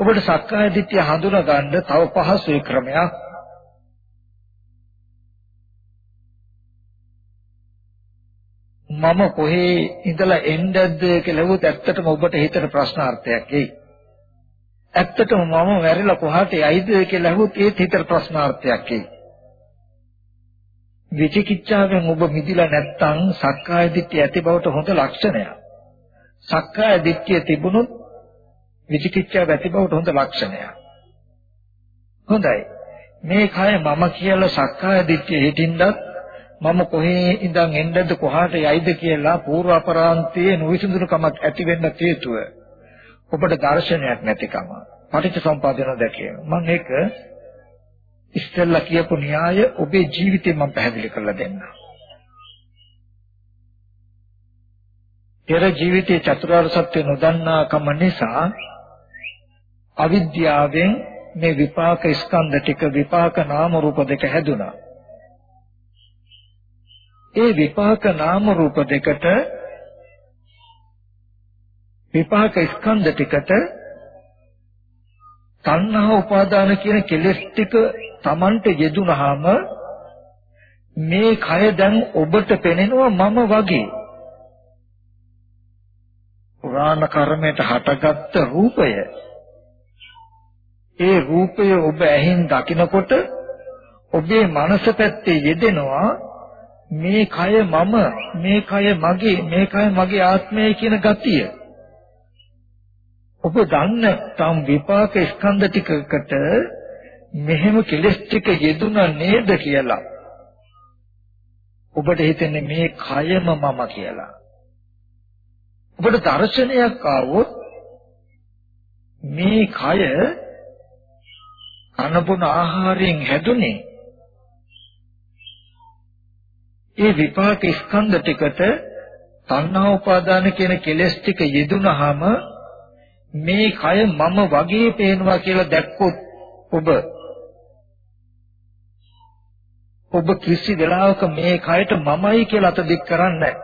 ඔබට සක්කාය දිට්ඨිය හඳුනා ගන්න තව පහසුයි ක්‍රමයක්. මම කොහේ ඉඳලා එන්නද කියලා හෙව්වොත් ඇත්තටම ඔබට හිතට ප්‍රශ්නාර්ථයක් එයි. ඇත්තටම මම වැරිලා කොහාට යයිද කියලා හෙව්වොත් ඒත් හිතට ප්‍රශ්නාර්ථයක් එයි. විචිකිච්ඡාවෙන් ඔබ මිදිලා නැත්නම් සක්කාය දිට්ඨිය ඇති බවට හොඳ ලක්ෂණයක්. සක්කාය දිට්ඨිය තිබුණොත් විචිකිච්ඡාව ඇති බවට හොඳ ලක්ෂණයක්. හොඳයි. මේ කය මම කියලා සක්කාය දිට්ඨිය හිටින්දත් මම කොහේ ඉඳන් එන්නද කොහාට යයිද කියලා పూర్ව අපරාන්තයේ නොවිසඳුනකමක් ඇති වෙන්න හේතුව ඔබට දර්ශනයක් නැතිකම. පටිච්ච සම්පදාන දැකීම. මම ඒක ඉස්සෙල්ලා කියපු න්‍යාය ඔබේ ජීවිතේ මම පැහැදිලි කරලා දෙන්නම්. පෙර ජීවිතයේ චතුරාර්ය සත්‍ය නොදන්නාකම නිසා අවිද්‍යාවෙන් මේ විපාක ස්කන්ධ ටික විපාක නාම රූප දෙක හැදුනා. ඒ විපාක නාම රූප දෙකට විපාක ස්කන්ධ ටිකට තණ්හා උපාදාන කියන කෙලෙස් ටික Tamanට යෙදුනහම මේ කය දැන් ඔබට පෙනෙනවා මම වගේ. පුරාණ කර්මයට හටගත්ත රූපය. ඒ රූපය ඔබ ඇහින් දකිනකොට ඔබේ මනස පැත්තේ යෙදෙනවා මේ කය මම මේ කය මගේ මේ කය මගේ ආත්මය කියන ගතිය. ඔබ දන්න තම් විපාක ස්කන්ධ ටිකකට මෙහෙම කෙලස් ටික යෙදුණා නේද කියලා. ඔබට හිතෙන්නේ මේ කයම මම කියලා. ඔබට දර්ශනයක් ආවොත් මේ කය අනබුන ආහාරයෙන් හැදුනේ. ඒ විපාක ස්කන්ධ ටිකට තණ්හා උපාදාන කියන කෙලෙස් ටික යෙදුනහම මේ කය මම වගේ පේනවා කියලා දැක්කොත් ඔබ ඔබ කිසි වෙලාවක මේ කයට මමයි කියලා අත දික් කරන්නේ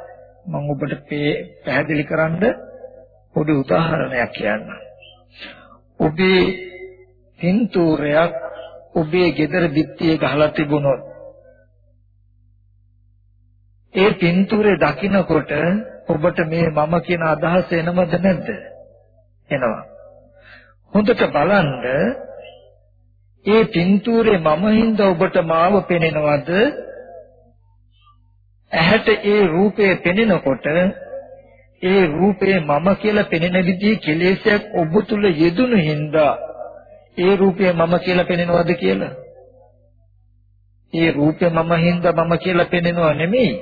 මම ඔබට පැහැදිලි කරන්න පොඩි උදාහරණයක් කියන්නම්. ඔබේ පින්තූරයක් ඔබේ ගෙදර බිත්තියේ ගහලා තිබුණොත් ඒ පින්තූරේ දකින්නකොට ඔබට මේ මම කියන අදහස එනවද නැද්ද? එනවා. හොඳට බලන්න ඒ පින්තූරේ මම හින්දා ඔබට මාව පෙනෙනවද? ඇහැට ඒ රූපය පෙනෙනකොට ඒ රූපේ මම කියලා පෙනෙන විදිහේ කෙලෙසයක් ඔබ තුල යෙදුණු හින්දා ඒ රූපය මම කියලා පෙනෙනවද කියලා? ඒ රූපය මම හින්දා මම කියලා පෙනෙනව නෙමෙයි.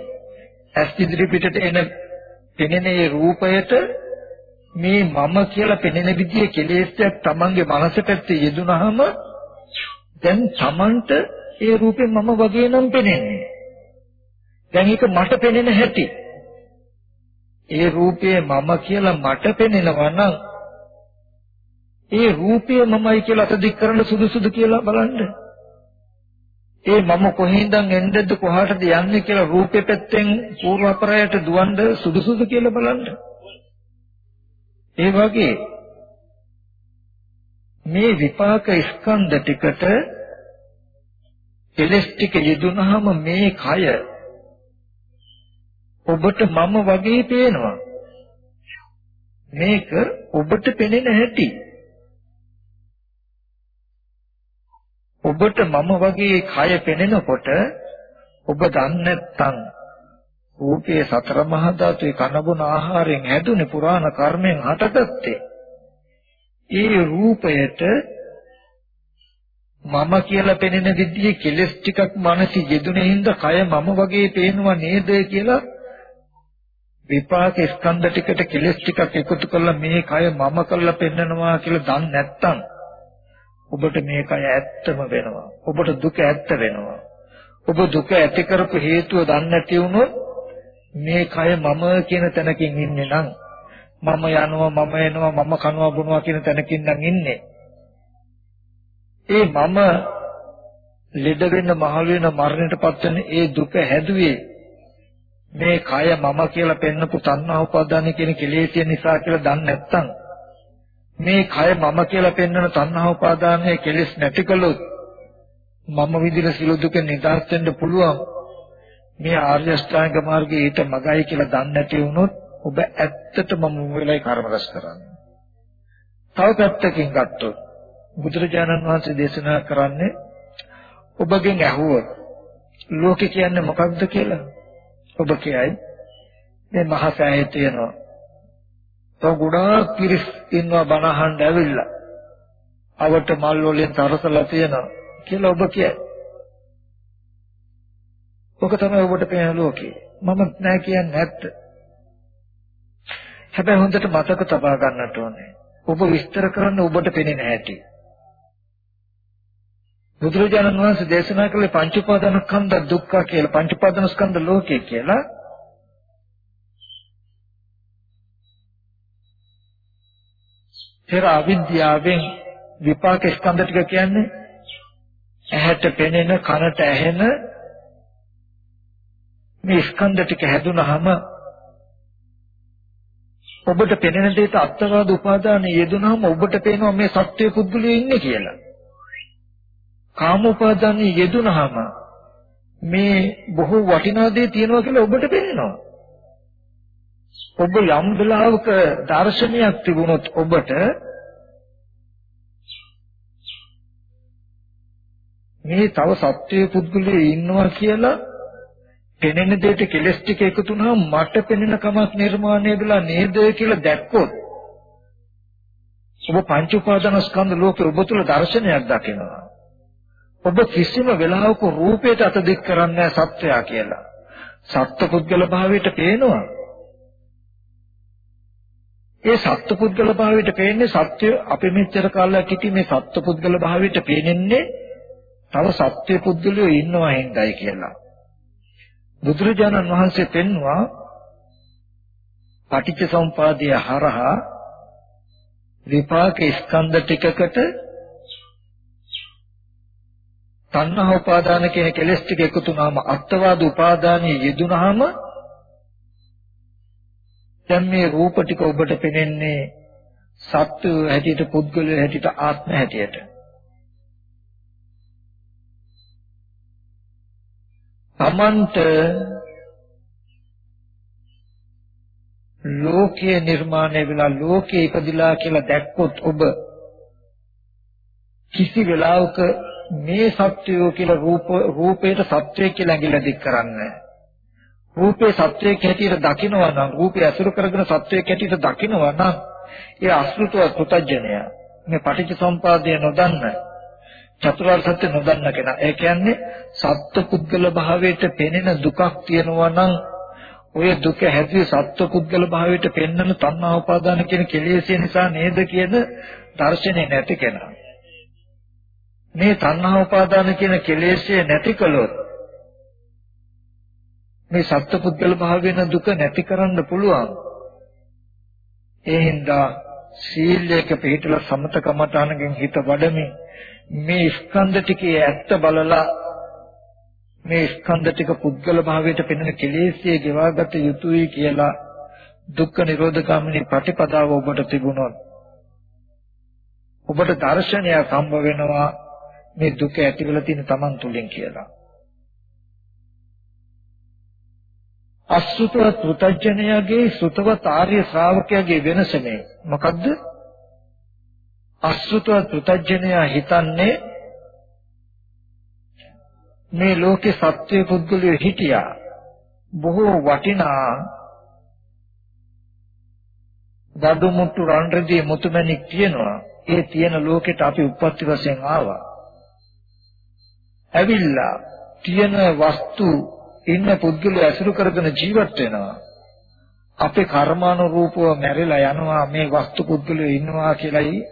ඇස් ඉදිරි පිටට එන පෙනෙන ඒ රූපයට මේ මම කියලා පෙනෙන විදිහේ කෙලෙස්යක් Tamange මනස පැත්තේ යෙදුනහම දැන් Tamanට ඒ රූපේ මම වගේ නම් පෙනෙන්නේ. දැන් ඒක මට පෙනෙන හැටි. ඒ රූපය මම කියලා මට පෙනෙනවා නම් ඒ රූපය මමයි කියලා අතදික් කරන්න සුදුසුදු කියලා බලන්න. ඒ මම කොහෙන්ද එන්නේද කොහාටද යන්නේ කියලා රූපේ පැත්තෙන් పూర్ව අපරයට දුවන්න සුදුසුද කියලා බලන්න. ඒ වගේ මේ විපාක ස්කන්ධ ටිකට කෙලස් ටික යෙදුනහම මේ කය ඔබට මම වගේ පේනවා. මේක ඔබට පෙනෙන හැටි. ඔබට මම වගේ කය පෙනෙනකොට ඔබ දන්නේ නැත්නම් රූපයේ සතර මහා ධාතුවේ කනබුන ආහාරයෙන් හැදුනේ පුරාණ කර්මෙන් හටගත්තේ. ඒ රූපයට මම කියලා පෙනෙන විදිහේ කෙලස් ටිකක් මනසි යෙදුනේ හින්දා කය මම වගේ පේනවා නේද කියලා විපාක ස්කන්ධ ටිකට කෙලස් ටිකක් එකතු කරලා මේ කය මම කරලා පෙන්නනවා කියලා දන්නේ නැත්නම් ඔබට මේ කය ඇත්තම වෙනවා. ඔබට දුක ඇත්ත වෙනවා. ඔබ දුක ඇති කරපු හේතුව දන්නේ නැති වුණොත් මේ කය මම කියන තැනකින් ඉන්නේ නම් මම යනවා මම එනවා මම කනවා බොනවා කියන තැනකින් නම් ඉන්නේ. ඒ මම ලෙඩ වෙන්න මහලු වෙන මරණයටපත් වෙන ඒ දුක හැදුවේ මේ කය මම කියලා පෙන්නපු තණ්හා උපාදාන කියන කෙලෙසිය නිසා කියලා දන්නේ නැත්නම් මේ කය මම කියලා පෙන්වන තණ්හා උපාදානයේ කෙලෙස් නැති කළොත් මම විදිහට සිළු දුක නිදහස් වෙන්න පුළුවන් මේ ආර්ය අෂ්ටාංග මාර්ගයේ ඊට මගයි කියලා දන්නේ නැති වුණොත් ඔබ ඇත්තටම මුල් වෙලයි කර්ම රැස් කරන්නේ. තව පැත්තකින් ගත්තොත් බුදුරජාණන් වහන්සේ දේශනා කරන්නේ ඔබගෙන් ඇහුවොත් ලෝකේ කියන්නේ මොකක්ද කියලා ඔබ කියයි මේ මහා සෑයේ තියෙනවා. තව ගොඩාක් පිරිස් ඉන්නවා බණ අහන්න ඇවිල්ලා. අවට මල් වලින් තරසලා තියෙනවා කියලා ඔබ කියයි. ඔක තමයි ඔබට පේන ලෝකේ. මම නෑ කියන්නේ නැත්ත. හැබැයි හොඳට මතක තබා ගන්නට ඕනේ. ඔබ විස්තර කරන්න ඔබට පේන්නේ නැහැටි. බුදුරජාණන් වහන්සේ දේශනා කළේ පංච උපාදානස්කන්ධ දුක්ඛ කියලා පංච උපාදානස්කන්ධ ලෝකේ කියලා පෙර අවිද්‍යාවෙන් විපාක ස්කන්ධ ටික කියන්නේ ඇහැට පෙනෙන කනට ඇහෙන මේ ස්කන්ධ ටික හැදුනහම ඔබට පෙනෙන දෙයට අත්වාද උපාදාන යෙදුනහම ඔබට පේනවා මේ සත්‍ය පුද්ගලයේ ඉන්නේ කියලා. කාම උපාදාන යෙදුනහම මේ බොහෝ වටිනා දේ තියෙනවා කියලා ඔබට පේනවා. ඔබ යම් වෙලාවක දර්ශනයක් තිබුණොත් ඔබට මේ තව සත්‍ය පුද්ගලයේ ඉන්නවා කියලා පෙනෙන දෙයට කෙලස් ටික එකතු වුණාම මට පෙනෙන කමක් නිර්මාණය වෙලා නේද කියලා දැක්කොත් ඔබ පංච උපාදානස්කන්ධ ලෝකේ ඔබ තුල දර්ශනයක් දකිනවා. ඔබ කිසිම වෙලාවක රූපයට අත දික් කරන්නේ සත්‍යය කියලා. සත්පුද්ගල භාවයට පේනවා. ඒ සත්පුද්ගල භාවයට පේන්නේ සත්‍ය අපි මෙච්චර කාලයක් හිටි මේ සත්පුද්ගල භාවයට පේන්නේ තව සත්‍ය පුද්ගලයෝ ඉන්නවා හින්දායි කියලා. බුදුරජාණන් වහන්සේ පෙන්වුවා පටිච්ච සමුපාදය හරහා විපාක ස්කන්ධ ටිකකට තණ්හා උපාදාන කියන කෙලෙස් ටික එකතු වුනහම අත්වාද උපාදානයේ යෙදුනහම දැන් මේ රූප ටික ඔබට පෙනෙන්නේ සත්‍ය හැටියට පුද්ගලය හැටියට ආත්ම හැටියට. තමන්ට ලෝකයේ නිර්මාණය වෙලා ලෝකේ ඉපදිලා කියලා දැක්කොත් ඔබ කිසි වෙලාවක මේ සත්‍යය කියලා රූප රූපේට සත්‍යය කියලා ඇඟිල්ල දික් කරන්නේ රූපේ සත්‍යයක් හැටියට දකිනවා නම් රූපය අසුර කරගෙන සත්‍යයක් හැටියට දකිනවා නම් ඒ අසෘතව කෘතඥය මේ පටිච්ච සම්පාදය නොදන්න චතුරාර්ය සත්‍ය නොදන්න කෙනා. ඒ කියන්නේ සත්පුද්ගල භාවයට පෙනෙන දුකක් තියෙනවා නම් ඔය දුක හැදුවේ සත්පුද්ගල භාවයට පෙන්වන තණ්හා උපාදාන කියන කෙලෙසිය නිසා නේද කියන දර්ශනේ නැති කෙනා. මේ තණ්හා උපාදාන කියන කෙලෙසිය නැති කළොත් මේ සත්පුද්ගල භාවයෙන් දුක නැති කරන්න පුළුවන්. ඒ හින්දා සීලයක පිළිපදලා සමතකමතානගෙන් හිත වඩමින් මේ ස්කන්ධ ටිකේ ඇත්ත බලලා මේ ස්කන්ධ ටික පුද්ගල භාවයට පෙනෙන කෙලෙස්යේ ගෙවාගත යුතුයි කියලා දුක්ඛ නිරෝධ ගාමිනී ප්‍රතිපදාව ඔබට තිබුණොත් ඔබට දර්ශනය සම්භව වෙනවා මේ දුක ඇති වෙලා තියෙන Taman තුලින් කියලා. අසුතවත් පෘතජ්ජනයාගේ සුතවත් ආර්ය ශ්‍රාවකයාගේ වෙනස මේ මොකද්ද? අසුතවත් පෘතජ්ජනයා හිතන්නේ මේ ලෝකේ සත්‍ය පුද්ගලයෝ හිටියා. බොහෝ වටිනා දඩු මුට්ටු රන් රෙදි මුතුමැණික් තියෙනවා. ඒ තියෙන ලෝකෙට අපි උප්පත්ති වශයෙන් ආවා. ඇවිල්ලා තියෙන වස්තු ඉන්න පුද්ගලයා ඇසුරු කරගෙන ජීවත් වෙනවා. අපේ කර්මානුරූපව මැරිලා යනවා මේ වස්තු පුද්ගලයෝ ඉන්නවා කියලායි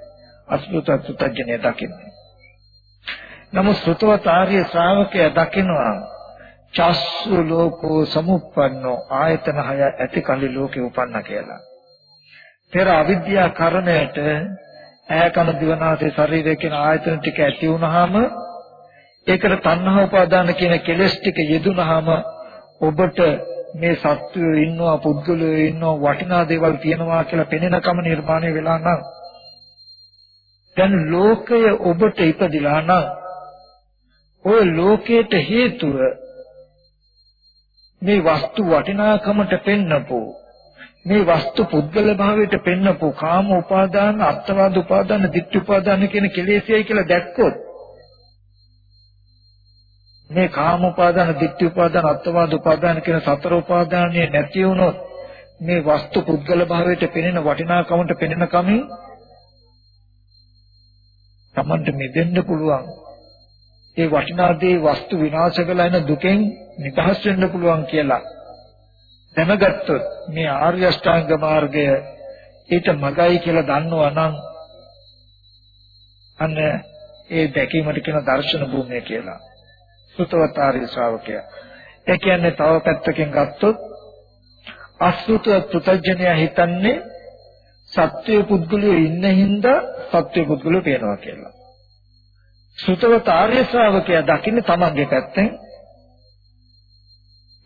අසුතත්ත්‍යඥය දකින්නේ. නමුත් සුතවත් ආර්ය ශ්‍රාවකයා දකිනවා චස්සු ලෝකෝ සමුප්පන්නෝ ආයතන හය ඇති කලි ලෝකේ උපන්න කියලා. පෙර අවිද්‍යා කර්ණයට ඈ කන දිවනාසේ ශරීරය කියන ආයතන ටික ඇති වුනහම ඒකට තණ්හා උපාදාන කියන කෙලෙස් ටික යෙදුනහම ඔබට මේ සත්වයෝ ඉන්නවා පුද්ගලයෝ ඉන්නවා වටිනා දේවල් තියෙනවා කියලා පෙනෙනකම නිර්මාණය වෙලා නම් දැන් ලෝකය ඔබට ඉපදිලා නම් ওই ලෝකයට හේතුව මේ වස්තු වටිනාකමට පෙන්නපෝ මේ වස්තු පුද්ගල භාවයට පෙන්නපෝ කාම උපාදාන අත්වාද උපාදාන ditthi උපාදාන කියන කෙලෙසයි කියලා දැක්කොත් මේ කාම උපාදාන ditthi උපාදාන අත්වාද උපාදාන කියන සතර උපාදානිය නැති වුණොත් මේ වස්තු පුද්ගල භාවයට පෙනෙන වටිනාකමට පෙනෙන කමින් තමන්ට මෙදෙන්න පුළුවන් ඒ වටිනා දේ වස්තු විනාශ වෙලා එන දුකෙන් නිදහස් වෙන්න පුළුවන් කියලා දැනගත්තොත් මේ ආර්ය අෂ්ටාංග මාර්ගය ඊට මගයි කියලා දන්නවා නම් අන්න ඒ දැකීමට කියන දර්ශන භූමිය කියලා. සුතවතාරී ශ්‍රාවකයා. ඒ කියන්නේ තව පැත්තකින් ගත්තොත් අසුත පුතඥය හිතන්නේ සත්‍ය පුද්ගලයෝ ඉන්න හින්දා සත්‍ය පුද්ගලයෝ පේනවා කියලා. සුතවත ආර්ය ශ්‍රාවකයා දකින්නේ තමන්ගේ පැත්තෙන්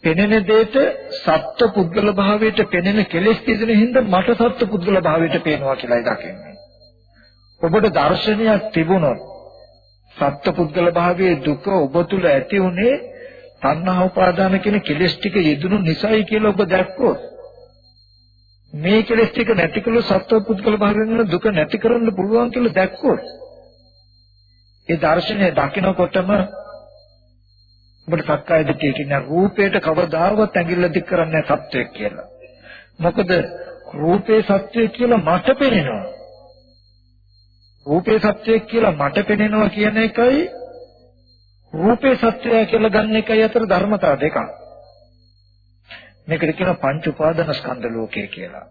පෙනෙන දෙයට සත්ව පුද්ගල භාවයට පෙනෙන කෙලෙස් තිදෙන හින්දා මට සත්ව පුද්ගල භාවයට පේනවා කියලායි දකින්නේ. ඔබට දර්ශනයක් තිබුණොත් සත්ව පුද්ගල භාවයේ දුක ඔබ තුල ඇති උනේ තණ්හා උපාදාන කියන කෙලෙස් ටික යෙදුණු නිසායි කියලා ඔබ දැක්කොත් මේ කෙලෙස් ටික නැති කළොත් සත්ව පුද්ගල භාවයෙන් දුක නැති කරන්න පුළුවන් කියලා දැක්කොත් ඒ දර්ශනය දකිනකොටම ඔබට සක්කාය දිට්ඨිය කියන රූපයට කවදාවත් ඇඟිල්ල දික් කරන්නේ සත්‍යයක් කියලා. මොකද රූපේ සත්‍යය කියලා මට පේනවා. රූපේ සත්‍යය කියලා මට පේනවා කියන එකයි රූපේ සත්‍යය කියලා ගන්න එකයි අතර ධර්මතාව දෙකක්. මේකට කියන පංච උපාදාන ස්කන්ධ ලෝකය කියලා.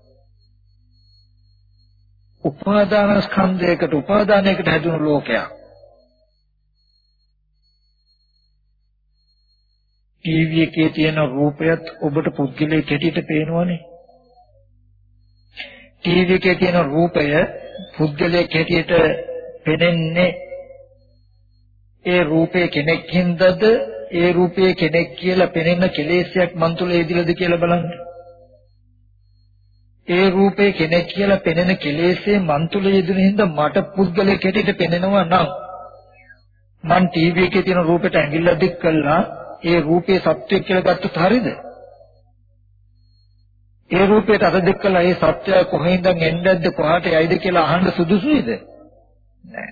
උපාදාන ස්කන්ධයකට උපාදානයකට හැදුණු ලෝකයක්. ටීවී එකේ තියෙන රූපයත් ඔබට පුද්ගලයෙක් හැටියට පේනවනේ. ටීවී එකේ තියෙන රූපය පුද්ගලයෙක් හැටියට පෙනෙන්නේ ඒ රූපේ කෙනෙක් හින්දාද ඒ රූපේ කෙනෙක් කියලා පෙනෙන කෙලෙසයක් මන් තුල එදිලද කියලා බලන්න. ඒ රූපේ කෙනෙක් කියලා පෙනෙන කෙලෙසේ මන් තුල යෙදුන හින්දා මට පුද්ගලයෙක් හැටියට පෙනෙනවා නම් මන් ටීවී එකේ තියෙන රූපෙට ඇඟිල්ල දික් කළා ඒ රූපේ සත්‍ය කියලා ගත්තොත් හරියද? ඒ රූපයට අත දෙක් කළා ඒ සත්‍යය කොහෙන්ද එන්නේද කොහාට යයිද කියලා අහන්න සුදුසුයිද? නෑ.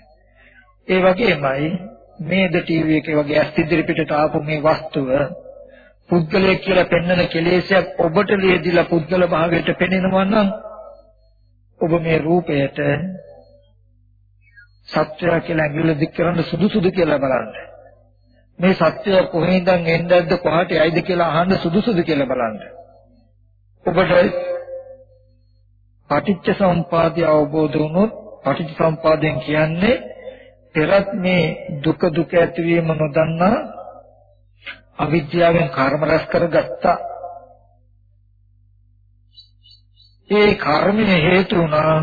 ඒ වගේමයි මේද ටීවී එකේ වගේ ඇස් ඉදිරි පිටට ආපු මේ වස්තුව පුද්ගලයෙක් කියලා පෙන්වන කෙලෙසයක් ඔබට ලියදිලා පුද්ගල භාවයට පෙනෙනවා නම් ඔබ මේ රූපයට සත්‍යය කියලා ඇඟිල්ල දික් කරන්න සුදුසුද කියලා බලන්න. මේ සත්‍ය කොහේඳන් එන්නේද කොහාට යයිද කියලා අහන්න සුදුසුද කියලා බලන්න. ඔබට පටිච්ච සමුපාදය අවබෝධ වුණොත් පටිච්ච සමුපාදයෙන් කියන්නේ පෙරත් මේ දුක දුක ඇතිවීම නොදන්නා අවිද්‍යාවෙන් කර්ම රැස් කරගත්තා. ඒ කර්මයේ හේතු වුණා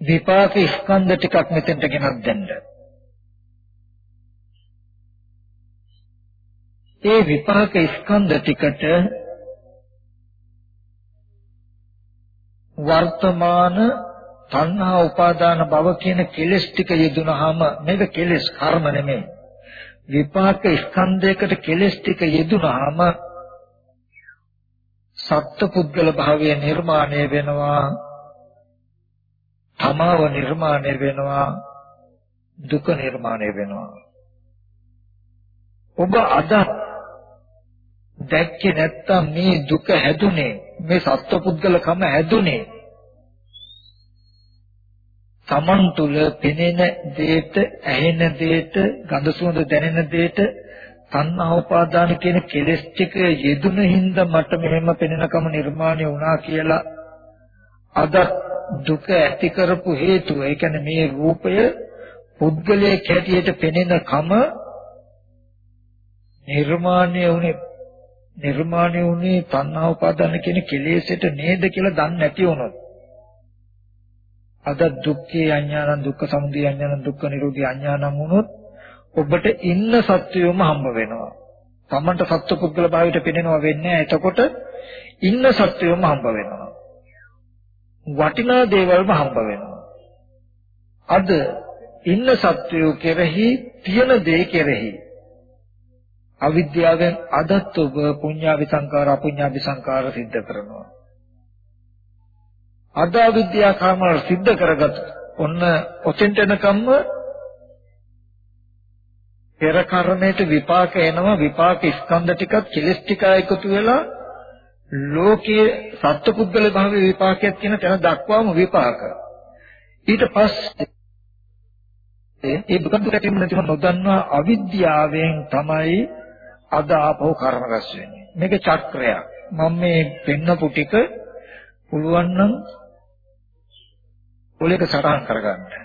විපාක ස්කන්ධ ටිකක් මෙතෙන්ට ගෙනත් දෙන්න. ඒ විපාක ස්කන්ධ ටිකට වර්තමාන තණ්හා උපාදාන භව කියන කෙලෙස් ටික යෙදුනහම මේක කෙලෙස් කර්ම නෙමෙයි. විපාක ස්කන්ධයකට කෙලෙස් ටික යෙදුනහම සත්පුද්ගල භාවය නිර්මාණය වෙනවා. තමාව නිර්මාණය වෙනවා. දුක නිර්මාණය වෙනවා. ඔබ අද දැක්කේ නැත්තම් මේ දුක හැදුනේ මේ සත්වපුද්ගලකම හැදුනේ තමන් තුල පෙනෙන දේට ඇහෙන දේට ගඳ සුවඳ දැනෙන දේට තණ්හා උපාදාන කියන කෙලෙස් ටික යෙදුන හින්දා මට මෙහෙම පෙනෙනකම නිර්මාණය වුණා කියලා අද දුක ඇති කරපු හේතුව ඒ කියන්නේ මේ රූපය පුද්ගලයේ කැටියට පෙනෙන කම නිර්මාණය වුණේ නිර්මාණය වුණේ තණ්හා උපාදාන කියන කෙලෙසට නේද කියලා දන්නේ නැති වුණොත් අද දුක්ඛේ අඥානං දුක්ඛ සමුදය අඥානං දුක්ඛ නිරෝධී අඥානං වුණොත් ඔබට ඉන්න සත්‍යයම හම්බ වෙනවා. තමන්ට සත්ව පුද්ගල භාවයට පෙනෙනවා වෙන්නේ එතකොට ඉන්න සත්‍යයම හම්බ වෙනවා. වටිනා දේවල්ම හම්බ වෙනවා. අද ඉන්න සත්‍යය කෙරෙහි තියෙන දේ කෙරෙහි අවිද්‍යාවෙන් අදත් ඔබ පුඤ්ඤාවි සංකාර අපුඤ්ඤාවි සංකාර සිද්ධ කරනවා. අද අවිද්‍යා කර්ම සිද්ධ කරගත් ඔන්න ඔතෙන්ට එනකම්ම පෙර කර්මයට විපාක එනවා විපාක ස්කන්ධ ටිකත් කෙලස් ටික එකතු වෙලා ලෝකයේ සත්පුද්ගල භාවයේ විපාකයක් කියන තැන දක්වාම විපාක. ඊට පස්සේ ඒ දුකතු කැටීම නැතිව නොදන්නා අවිද්‍යාවෙන් තමයි අද ආපහු කර්ම රැස් වෙන්නේ මේක චක්‍රයක් මම මේ පෙන්නපු ටික පුළුවන් නම් ඔලේක සටහන් කරගන්න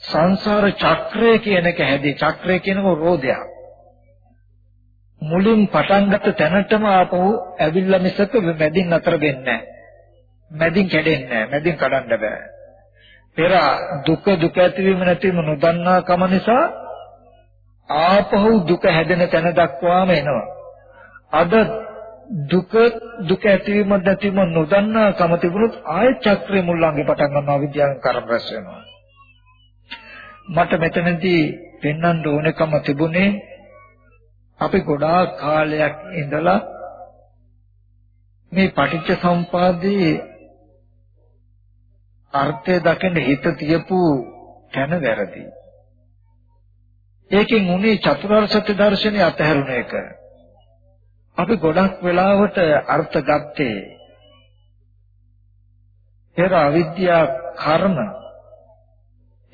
සංසාර චක්‍රය කියන එක හැදී චක්‍රය කියනක රෝදයක්. මුලින් පටන් ගත්ත තැනටම ආපහු ඇවිල්ලා මිසක මැදින් අතර වෙන්නේ මැදින් කැඩෙන්නේ නැහැ. මැදින් කඩන්න බෑ. පෙර දුක දුක ඇතිවීම නැතිවීම නොදන්නා කම නිසා ආපහු දුක හැදෙන තැන දක්වාම එනවා. අද දුක දුක ඇතිවීම නැතිවීම නොදන්නා කම තිබුණොත් ආය චක්‍රේ මුල්ලංගේ පටන් ගන්නවා විද්‍යාවෙන් කරම රැස් වෙනවා. මට මෙතනදී පෙන්වන්න ඕනකම තිබුණේ අපි ගොඩාක් කාලයක් ඉඳලා මේ පටිච්ච සම්පදායේ අර්ථය දකින්න හිත තියපු තැන වැරදි. ඒකෙන් උනේ චතුරාර්ය සත්‍ය දර්ශනය අතහැරුණ එක. අපි ගොඩක් වෙලාවට අර්ථ ගත්තේ පෙර අවිද්‍යා කර්ම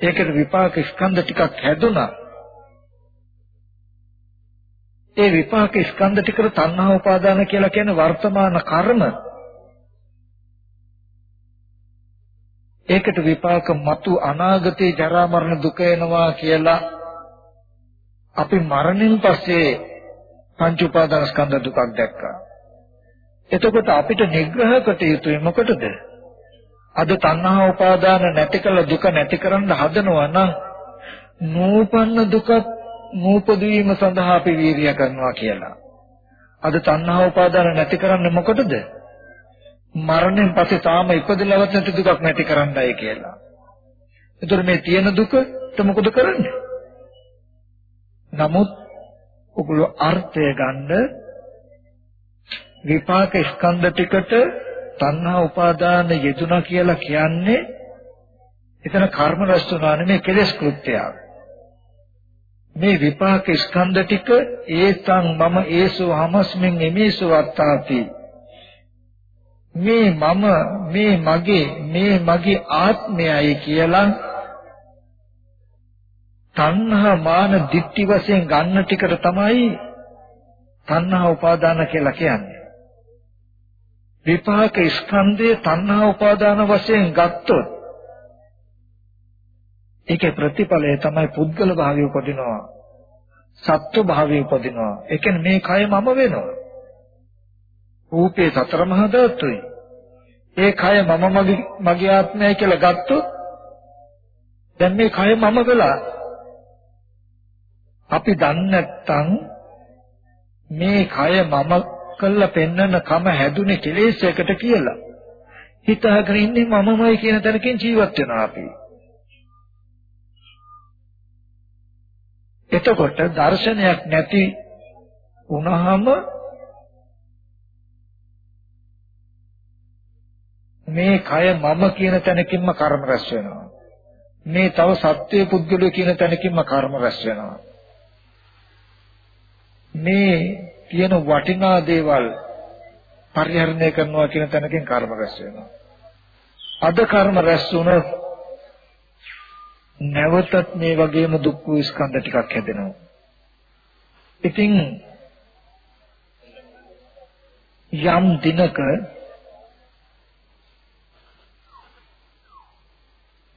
ඒකට විපාක ස්කන්ධ ටිකක් හැදුනා. ඒ විපාක ස්කන්ධ ටිකට තණ්හා උපාදාන කියලා කියන වර්තමාන කර්ම. ඒකට විපාක මතු අනාගතේ ජරා මරණ දුක එනවා කියලා අපි මරණින් පස්සේ පංච උපාදාන ස්කන්ධ දුකක් දැක්කා. එතකොට අපිට නිග්‍රහ කට යුතුයි මොකටද? අද තණ්හා උපාදාන නැති කළ දුක නැති කරන්න හදනවා නම් නූපන්න දුක නූපදවීම සඳහා අපි වීරිය කරනවා කියලා. අද තණ්හා උපාදාන නැති කරන්නේ මොකටද? මරණයෙන් පස්සේ තාම ඉපදලවත් නැති දුකක් නැති කරන්නයි කියලා. ඒතර මේ තියෙන දුකට මොකද කරන්නේ? නමුත් ඔගොල්ලෝ අර්ථය ගන්න විපාක ස්කන්ධ ටිකට තණ්හා උපාදාන යෙදුනා කියලා කියන්නේ එතන කර්ම රැස් වුණා නෙමෙයි කෙලෙස් කෘත්‍යයක්. මේ විපාක ස්කන්ධ ටික ඒතං මම ඒසෝ හමස්මින් එමේසෝ අත්තාති. මේ මම මේ මගේ මේ මගේ ආත්මයයි කියලා තණ්හා මාන දික්ටි වශයෙන් ගන්න ටිකට තමයි තණ්හා උපාදාන කියලා කියන්නේ. විපාක ස්කන්ධයේ තණ්හා උපාදාන වශයෙන් ගත්තොත් ඒකේ ප්‍රතිඵලය තමයි පුද්ගල භාවය උපදිනවා. සත්ව භාවය උපදිනවා. ඒ කියන්නේ මේ කය මම වෙනවා. රූපේ සතර මහා ධාතුයි. ඒ කය මම මගේ මගේ ආත්මයයි කියලා ගත්තොත් දැන් මේ කය මම වෙලා අපි දන්නේ නැත්නම් මේ කය මම කළා පෙන්නන කම හැදුනේ කෙලෙසයකට කියලා. හිතාගෙන ඉන්නේ මමමයි කියන තැනකින් ජීවත් වෙනවා අපි. එතකොට දර්ශනයක් නැති වුණාම මේ කය මම කියන තැනකින්ම කර්ම රැස් වෙනවා. මේ තව සත්වයේ පුද්ගලය කියන තැනකින්ම කර්ම රැස් වෙනවා. මේ තියෙන වටිනා දේවල් පරිහරණය කරනවා කියන තැනකින් කර්ම රැස් වෙනවා. අද කර්ම රැස් වුණොත් නැවතත් මේ වගේම දුක් වූ ස්කන්ධ ටිකක් හැදෙනවා. ඉතින් යම් දිනක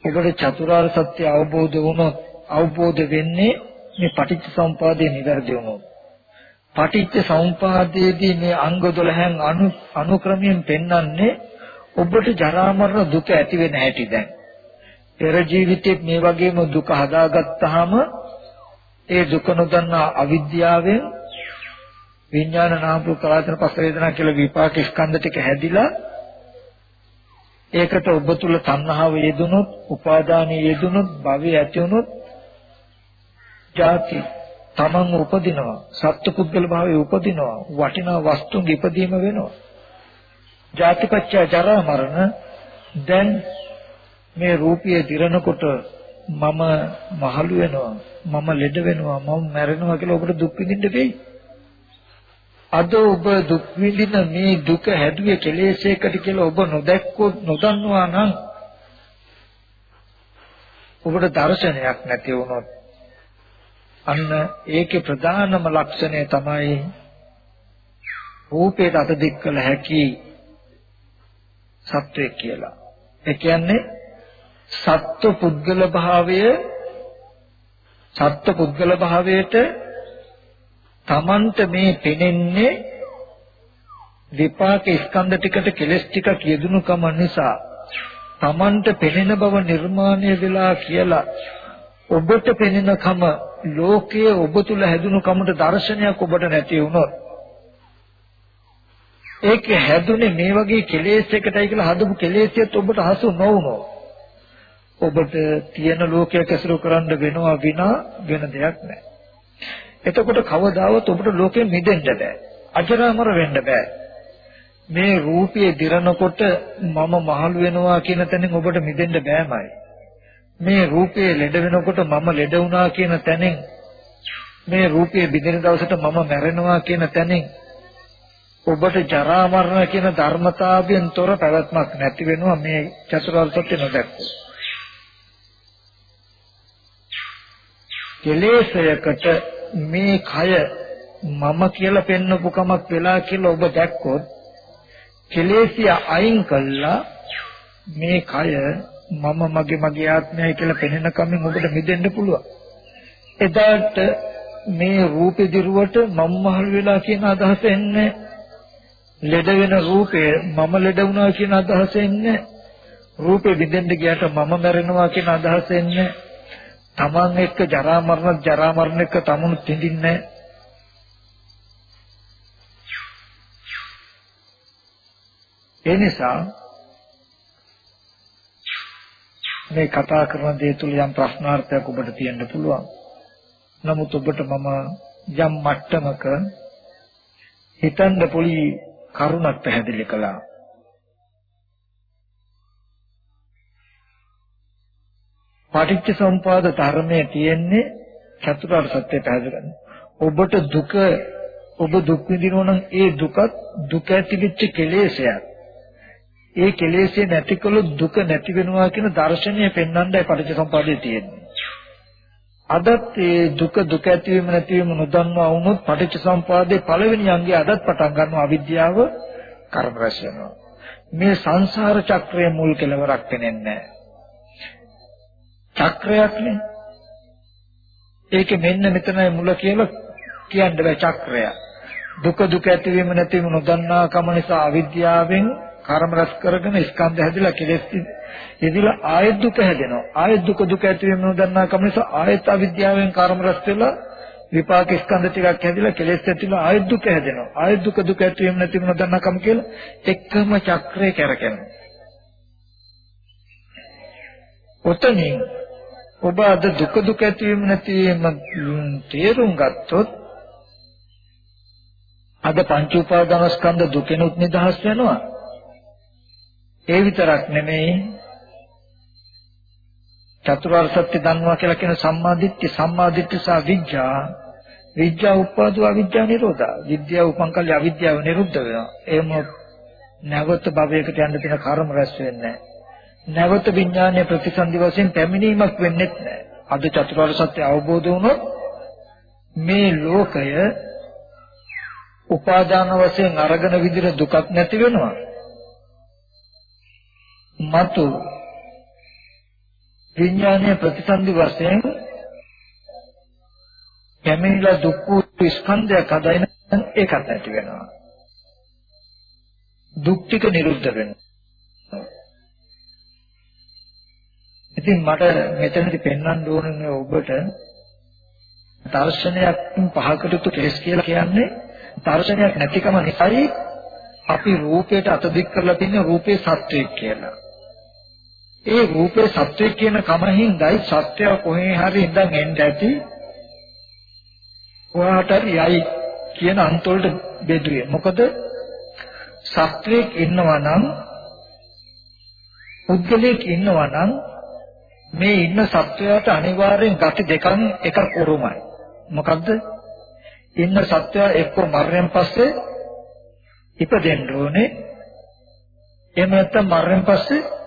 ඒකට චතුරාර්ය සත්‍ය අවබෝධ වුණොත් අවබෝධ වෙන්නේ මේ පටිච්ච සමුපාදයේ නිවැරදි වුණොත්. පටිච්ච සමුපාදයේදී මේ අංග 12න් අනු අනුක්‍රමයෙන් පෙන්වන්නේ ඔබට ජරා මරණ දුක ඇති වෙන හැටි දැන්. පෙර ජීවිතේ මේ වගේම දුක හදාගත්තාම ඒ දුක නොදන්නා අවිද්‍යාවෙන් විඥාන නාම රූප කලාතන පස්ස වේදනා කියලා විපාක ස්කන්ධ ටික හැදිලා ඒකට ඔබ තුල තණ්හාව යෙදුනොත්, උපාදානිය යෙදුනොත්, භවය ඇති වුනොත්, ජාති තමන් උපදිනවා, සත්පුද්ගල භාවයේ උපදිනවා, වටිනා වස්තුන්ගේ ඉපදීම වෙනවා. ජාතිපච්චය ජරා මරණ. දැන් මේ රූපය දිරනකොට මම මහලු වෙනවා. මම ලෙඩ වෙනවා. මම මැරෙනවා කියලා ඔබට දුක් විඳින්න වෙයි. අද ඔබ දුක් විඳින මේ දුක හැදුවේ කෙලෙසයකට කියලා ඔබ නොදැක්කොත් නොදන්නවා නම් ඔබට දර්ශනයක් නැති වුණොත් අන්න ඒකේ ප්‍රධානම ලක්ෂණය තමයි රූපයට අත දික් කළ හැකි සත්වයක් කියලා. ඒ කියන්නේ සත්ව පුද්ගල භාවය සත්ව පුද්ගල භාවයට තමන්ට මේ පෙනෙන්නේ විපාක ස්කන්ධ ටිකට කෙලස් ටික යෙදුණු කම නිසා තමන්ට පෙනෙන බව නිර්මාණය වෙලා කියලා ඔබට පෙනෙන කම ලෝකයේ ඔබ තුල හැදුණු කමට දර්ශනයක් ඔබට නැති වුණොත් ඒක හැදුනේ මේ වගේ කෙලෙස් එකටයි කියලා හදපු කෙලෙසියත් ඔබට හසු නොවුනොත් ඔබට තියෙන ලෝකයක් ඇසුරු කරන්න වෙනවා විනා වෙන දෙයක් නැහැ. එතකොට කවදාවත් ඔබට ලෝකෙ මිදෙන්න බෑ. අජරාමර වෙන්න බෑ. මේ රූපයේ දිරනකොට මම මහලු වෙනවා කියන තැනින් ඔබට මිදෙන්න බෑමයි. මේ රූපයේ ලෙඩ වෙනකොට මම ලෙඩ වුණා කියන තැනින් මේ රූපයේ බිඳෙන දවසට මම මැරෙනවා කියන තැනින් ඔබට ජරා මරණ කියන ධර්මතාවයෙන් තොර පැවැත්මක් නැති වෙනවා මේ චතුරාර්ය සත්‍ය නොදැක්කෝ. කෙලෙසයකට මේ කය මම කියලා පෙන්නපු කමක් වෙලා කියලා ඔබ දැක්කොත් කෙලෙසිය අයින් කළා මේ කය මම මගේ මගේ ආත්මයයි කියලා පෙනෙන කමින් ඔබට මිදෙන්න පුළුවන්. එදාට මේ රූපෙ දිරුවට මම මහල් වෙලා කියන අදහස එන්නේ ලෙඩ වෙන රූපය මම ලෙඩ වුණා කියන අදහස එන්නේ රූපෙ විඳින්න ගියට මම මැරෙනවා කියන අදහස එන්නේ තමන් එක්ක ජරා මරණ ජරා මරණ එක්ක තමුණු තිඳින්නේ ඒ නිසා මේ කතා කරන දේ තුල යම් ප්‍රශ්නාර්ථයක් ඔබට තියෙන්න පුළුවන්. නමුත් ඔබට මම යම් මට්ටමක හිතන්න පොලි කරුණක් පැහැදිලි කළා. පටිච්ච සමුපාද ධර්මයේ තියෙන්නේ චතුරාර්ය සත්‍ය පැහැදිලි ඔබට දුක ඔබ දුක් විඳිනවා නම් ඒ දුකත් දුක ඇතිවෙච්ච කෙලෙසයක්. ඒ කෙලෙසේ නැතිකළොත් දුක නැති වෙනවා කියන දර්ශනය පෙන්වන්නයි පටිච්ච සමුපාදයේ තියෙන්නේ. අදත් ඒ දුක දුක ඇතිවීම නැතිවීම නොදන්නවා වුණොත් පටිච්ච සමුපාදයේ පළවෙනි අංගය අදත් පටන් ගන්නවා අවිද්‍යාව කර්ම රැස් වෙනවා. මේ සංසාර චක්‍රයේ මුල් කෙලවරක් පෙනෙන්නේ නැහැ. චක්‍රයක්නේ. ඒක මෙන්න මෙතනයි මුල කියලා කියන්න බෑ චක්‍රය. දුක දුක ඇතිවීම නැතිවීම නොදන්නා කම නිසා අවිද්‍යාවෙන් කර්ම රැස් කරගෙන ස්කන්ධ හැදිලා කෙලෙස් ඉදිලා ආයෙත් දුක හැදෙනවා. ආයෙත් දුක දුක ඇතිවීම නොදන්නා කම නිසා ආයෙත් අවිද්‍යාවෙන් කර්ම රැස් වෙලා විපාක ස්කන්ධ ටිකක් හැදිලා කෙලෙස් ඇතිලා ආයෙත් දුක හැදෙනවා. ආයෙත් දුක දුක ඇතිවීම නැතිවීම නොදන්නා කම කියලා එකම චක්‍රය කරකිනවා. ඔතනින් ඔබ අද දුක දුක ඇතිවීම නැතිවීම තේරුම් ගත්තොත් අද පංච උපාදානස්කන්ධ දුකෙනුත් නිදහස් වෙනවා. ඒ විතරක් නෙමෙයි චතුරාර්ය සත්‍ය දන්නවා කියලා කියන සම්මාදිට්ඨි සම්මාදිට්ඨි සහ විඥා විද්‍යා උපාදෝ අවිද්‍යාව නිරෝධා. විද්‍යාව උපන් කල්ලි අවිද්‍යාව නිරුද්ධ වෙනවා. එහෙම නැවත භවයකට යන්න තියෙන කර්ම රැස් වෙන්නේ නැවත විඥානයේ ප්‍රතිසන්දි වශයෙන් පැමිණීමක් වෙන්නේ නැහැ. අද චතුරාර්ය සත්‍ය අවබෝධ වුණොත් මේ ලෝකය උපාදාන වශයෙන් අරගෙන විදිර දුකක් නැති වෙනවා. මතු විඥානයේ ප්‍රතිසන්දි වශයෙන් කැමිනලා දුක් වූ ස්කන්ධයක් හදයින ඒකත් නැති වෙනවා. දුක් ටික නිරුද්ධ වෙනවා. ඉතින් මට මෙතනදි පෙන්වන්න ඕනේ ඔබට දර්ශනයක් පහකට තු කෙලස් කියලා කියන්නේ දර්ශනයක් නැතිකම නිසායි අපි රූපයට අත දික් කරලා තින්නේ රූපේ සත්‍යයක් කියලා. ඒ රූපේ සත්‍යයක් කියන කමින්දයි සත්‍ය කොහේ හරි ඉඳන් එන්න ඇති ඔයාට යයි කියන අන්තවලට බෙදුවේ. මොකද සත්වයක් ඉන්නවා නම් පුද්ගලයෙක් ඉන්නවා නම් මේ ඉන්න සත්වයාට අනිවාර්යෙන් ගති දෙකක් එකක් උරුමයි. මොකද්ද? ඉන්න සත්වයා එක්ක මරණයෙන් පස්සේ ඉපදෙන්න ඕනේ. එහෙම නැත්නම් මරණයෙන් පස්සේ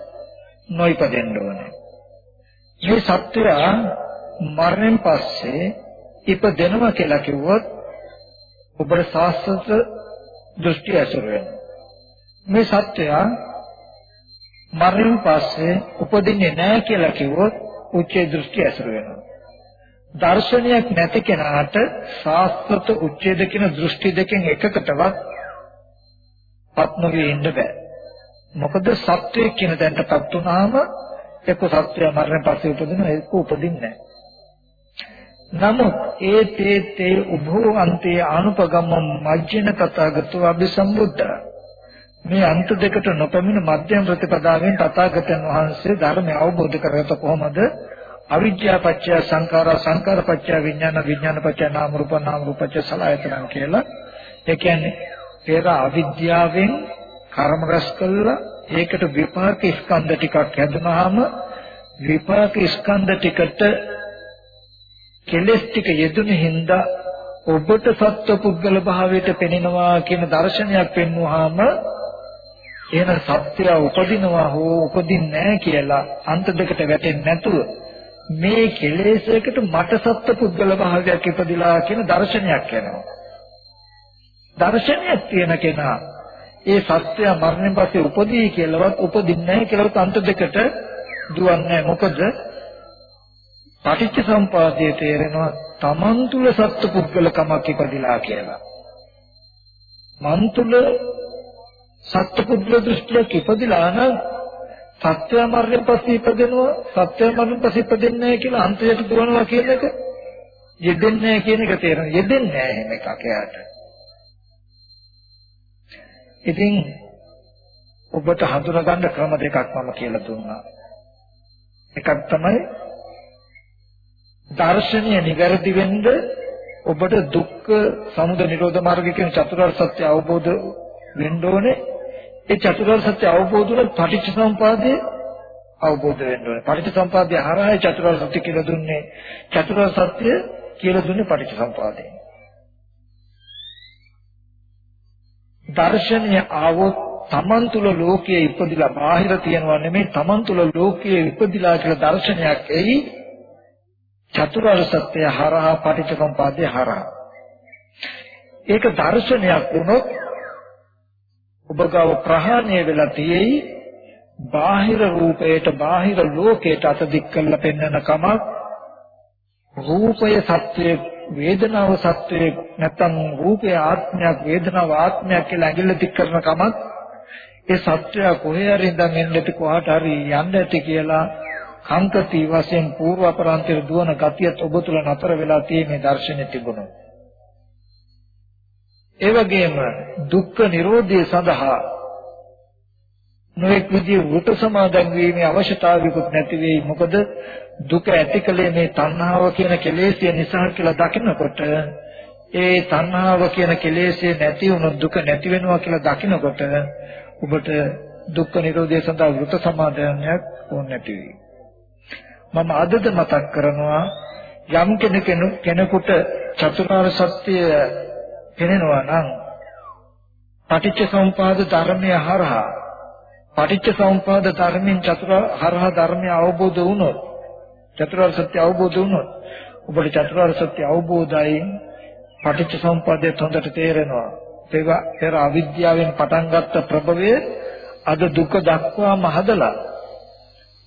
නොඉපදෙන්න ඕනේ. මේ සත්වයා මරණයෙන් පස්සේ ඉපදෙනවා කියලා කිව්වොත් ඔබට සාස්ත්‍ව දෘෂ්ටි ඇසුර වෙනවා. මේ සත්‍යය මරණයෙන් පස්සේ උපදින්නේ නැහැ කියලා කිව්වොත් උච්චේ දෘෂ්ටි ඇසුර වෙනවා. දර්ශනයක් නැති කෙනාට සාස්ත්‍රත උච්ඡේද කියන දෘෂ්ටි දෙකෙන් එකකටවත් පත් නොවී ඉන්න බෑ. මොකද සත්‍යය කියන තැනටපත් වුනහම එක්ක සත්‍යය මරණයෙන් පස්සේ උපදිනවා ඒක උපදින්නේ නැහැ. නමුත් ඒ තේ තේ උභෝ අන්තේ අනුපගම මජ්ජින තථාගතෝ අභිසම්බුද්ධ. මේ අන්ත දෙකට නොපැමිණ මධ්‍යම ප්‍රතිපදාවෙන් තථාගතයන් වහන්සේ ධර්මය අවබෝධ කරගත කොහොමද? අවිද්‍යා පත්‍ය සංඛාරා සංඛාර පත්‍ය විඥාන විඥාන පත්‍ය නාම රූප නාම රූප පත්‍ය සලආයතන කියලා. ඒ කියන්නේ පෙර අවිද්‍යාවෙන් කර්ම රැස් කළා ඒකට විපාක ස්කන්ධ ටිකක් හැදුනහම විපාක ස්කන්ධ ටිකට කෙලස් ටික යෙදුණු හින්දා ඔබට සත්ව පුද්ගල භාවයට පෙනෙනවා කියන දර්ශනයක් පෙන්වුවාම එහෙනම් සත්‍යය උපදිනවා හෝ උපදින්නේ නැහැ කියලා අන්ත දෙකට වැටෙන්නේ නැතුව මේ කෙලෙසයකට මට සත්ව පුද්ගල භාවයක් ඉපදිලා කියන දර්ශනයක් එනවා. දර්ශනයක් තියෙන කෙනා ඒ සත්‍යය මරණයෙන් පස්සේ උපදී කියලාවත් උපදින්නේ නැහැ කියලාවත් අන්ත දෙකට දුවන්නේ නැහැ. මොකද පටිච්ච සම්පදායේ තේරෙනවා තමන් තුල සත්පුද්ගලකමක් ඉපදිලා කියලා. මන් තුල සත්පුද්ගල දෘෂ්ටියක් ඉපදිලා නම් සත්‍ය මරණයෙන් පස්සේ ඉපදෙනවා සත්‍ය මරණයෙන් පස්සේ ඉපදෙන්නේ නැහැ කියලා අන්තයට දුවනවා කියන එක යෙදෙන්නේ නැහැ කියන එක තේරෙනවා යෙදෙන්නේ නැහැ එහෙම එකක් එයාට. ඉතින් ඔබට හඳුනගන්න ක්‍රම දෙකක් මම කියලා දුන්නා. එකක් තමයි දර්ශනීය නිවැරදි වෙන්න ඔබට දුක්ඛ සමුදය නිරෝධ මාර්ගය කියන චතුරාර්ය සත්‍ය අවබෝධ වෙන්න ඕනේ. ඒ චතුරාර්ය සත්‍ය අවබෝධ වුණොත් පටිච්ච සමුපාදය අවබෝධ වෙන්න ඕනේ. පටිච්ච සමුපාදය හරහා චතුරාර්ය සත්‍ය කියලා දුන්නේ. චතුරාර්ය සත්‍ය කියලා දුන්නේ පටිච්ච දර්ශනීය ආවොත් තමන් තුල ලෝකයේ ඉපදිලා බාහිර තියනවා නෙමෙයි තමන් තුල ලෝකයේ ඉපදිලා කියලා දර්ශනයක් එයි. චතුරාර්ය සත්‍ය හරහා පටිච්චසමුපාදය හරහා. ඒක දර්ශනයක් වුණොත් ඔබ ගාව ප්‍රහාණය වෙලා තියෙයි. බාහිර රූපයට බාහිර ලෝකයට අත දික් කරලා පෙන්වන කමක් රූපය සත්‍යයේ වේදනාව සත්‍යයේ නැත්නම් රූපය ආත්මයක් වේදනාව ආත්මයක් කියලා ඇඟිල්ල දික් කරන කමක් ඒ සත්‍යය කොහේ හරි ඉඳන් එන්නට කොහාට හරි යන්න ඇති කියලා කංකති වශයෙන් పూర్ව අපරාන්තයේ දුවන ගතියත් ඔබ තුල නතර වෙලා තියෙන දර්ශනෙ තිබුණා. ඒ වගේම දුක්ඛ නිරෝධය සඳහා නොඑක් විදිහේ වෘත සමාදන් වීමේ අවශ්‍යතාවයකුත් නැති වෙයි. මොකද දුක ඇතිකලේ මේ තණ්හාව කියන කෙලෙසිය නිසා කියලා දකිනකොට ඒ තණ්හාව කියන කෙලෙසිය නැති වුණොත් දුක නැති වෙනවා කියලා දකිනකොට ඔබට දුක්ඛ නිරෝධය සඳහා වෘත සමාදන්යක් ඕන නැති වෙයි. මම අදද මතක් කරනවා යම් කෙනෙකුට චතුරාර්ය සත්‍ය පෙනෙනවා නම් පටිච්ච සමුපාද ධර්මය හරහා පටිච්ච සමුපාද ධර්මයෙන් චතුරාර්ය හරහා ධර්මය අවබෝධ වුණොත් චතුරාර්ය සත්‍ය අවබෝධ වුණොත් ඔබට චතුරාර්ය සත්‍ය අවබෝධයෙන් පටිච්ච සමුප්පාදයට හොඳට තේරෙනවා. ඒක පෙර අවිද්‍යාවෙන් පටන් ගත්ත ප්‍රභවය අද දුක දක්වාම හදලා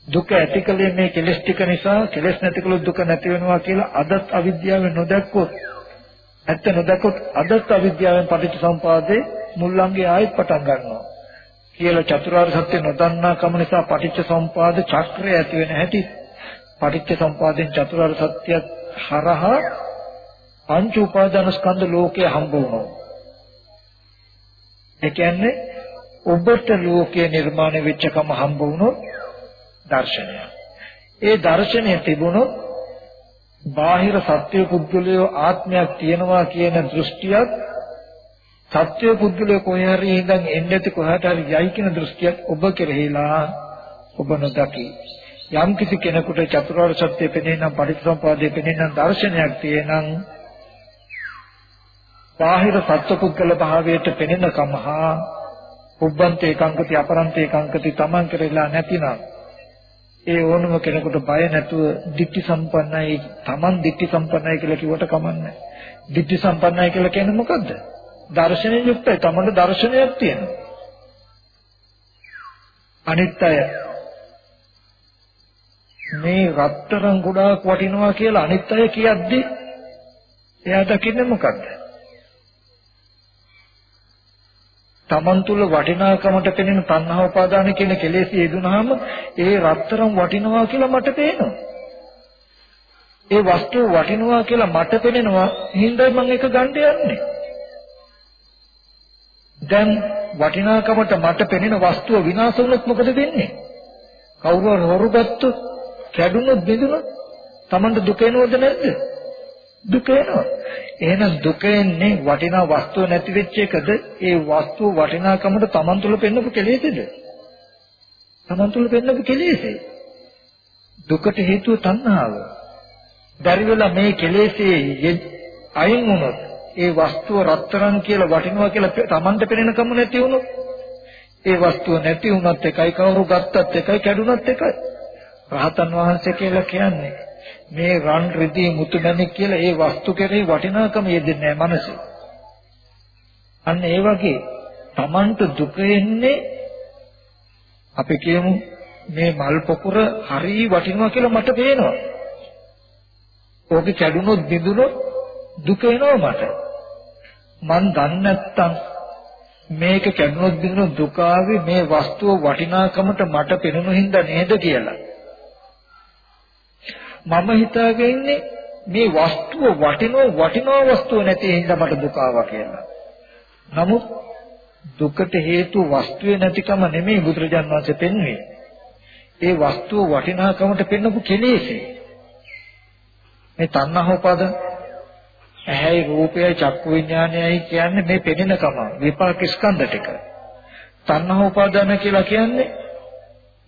දුක ඇතිකලේ මේ කෙලස් ටික නිසා කෙලස් නැතිකලොත් දුක නැති වෙනවා කියලා අදත් අවිද්‍යාවෙන් නොදැක්කොත් ඇත්ත නොදැක්කොත් අදත් අවිද්‍යාවෙන් පටිච්ච සමුපාදේ මුල්ලංගේ ආයෙත් පටන් ගන්නවා කියලා චතුරාර්ය සත්‍ය නොදන්නා කම නිසා පටිච්ච සමුපාද චක්‍රය ඇති වෙන හැටි පටිච්ච සමුපාදෙන් චතුරාර්ය සත්‍යය හරහා පංච උපාදාන ස්කන්ධ ලෝකයේ හම්බ වුණා. ඒ කියන්නේ ඔබට ලෝකයේ නිර්මාණය වෙච්ච කම හම්බ වුණොත් දර්ශනය. ඒ දර්ශනය තිබුණොත් බාහිර සත්‍ය පුද්ගලයෝ ආත්මයක් තියෙනවා කියන දෘෂ්ටියක් සත්‍ය පුද්ගලයෝ කොහේ හරි ඉඳන් එන්නේත් කොහට හරි යයි කියන දෘෂ්ටියක් ඔබ කෙරෙහිලා ඔබ නොදකි. යම් කිසි කෙනෙකුට චතුරාර්ය සත්‍ය පෙනෙන නම් පටිච්චසමුපාදය පෙනෙන නම් දර්ශනයක් තියෙනම් බාහිර සත්පුද්ගල භාවයට පෙනෙන කමහා උබ්බන්තේ කංකති අපරන්තේ කංකති තමන් කරලා නැතිනම් ඒ ඕනම කෙනෙකුට බය නැතුව ditthi සම්පන්නයි තමන් ditthi සම්පන්නයි කියලා කිව්වට කමන්නේ ditthi සම්පන්නයි කියලා කියන්නේ මොකද්ද? දර්ශනයෙන් යුක්තයි. තමන්ට දර්ශනයක් තියෙනවා. අනිත් අය මේ රත්තරන් ගොඩාක් වටිනවා කියලා අනිත් අය කියද්දි එයා දකින්නේ මොකද්ද තමන් තුල වටිනාකමට පෙනෙන තණ්හා උපාදාන කියන කෙලෙස් යෙදුනහම ඒ රත්තරන් වටිනවා කියලා මට පේනවා. ඒ වස්තුව වටිනවා කියලා මට පෙනෙනවා හින්දා මම ඒක ගන්න යන්නේ. දැන් වටිනාකමට මට පෙනෙන වස්තුව විනාශ වුණොත් මොකද වෙන්නේ? කවුරු හරි හොරු ගත්තොත්, කැඩුනොත්, බිඳුනොත් Tamanට දුක එනවද නැද්ද? දුක එනවා. එහෙනම් දුක එන්නේ වටිනා වස්තුව නැති වෙච්ච එකද? ඒ වස්තුව වටිනාකමට Taman තුල පෙන්නපු කෙලෙසේද? Taman තුල පෙන්නපු කෙලෙසේ. දුකට හේතුව තණ්හාව. බැරි වෙලා මේ කෙලෙසේ අයින් වුණොත් ඒ වස්තුව රත්තරන් කියලා වටිනවා කියලා Tamanට පෙනෙන කම නැති වුණොත් ඒ වස්තුව නැති වුණත් එකයි කවුරු ගත්තත් එකයි කැඩුනත් එකයි. රහතන් වහන්සේ කියලා කියන්නේ මේ රන් රිදී මුතුමැණික් කියලා ඒ වස්තු කෙරෙහි වටිනාකම යෙදෙන්නේ නැහැ මනසේ. අන්න ඒ වගේ Tamanට දුක එන්නේ අපි කියමු මේ මල් පොකුර හරි වටිනවා කියලා මට පේනවා. ඕක කැඩුනොත් බිඳුනොත් දුක එනවා මට. මන් දන්නේ නැත්තම් මේක කැඩුනොත් බිඳුනොත් දුක ආවේ මේ වස්තුව වටිනාකමට මට පෙනුණු හින්දා නේද කියලා. මම හිතාගෙන ඉන්නේ මේ වස්තුව වටිනව වටිනා වස්තුව නැති හින්දා මට දුක ආවා කියලා. නමුත් දුකට හේතු වස්තුවේ නැතිකම නෙමෙයි බුදුරජාන් වහන්සේ පෙන්වන්නේ. ඒ වස්තුව වටිනාකමට පෙන්නපු කෙලෙසේ. මේ තණ්හා උපාදාන ඇහැයි රූපයයි චක්කු විඥානයයි කියන්නේ මේ පෙනෙනකම විපාක ස්කන්ධ ටික. තණ්හා උපාදාන කියලා කියන්නේ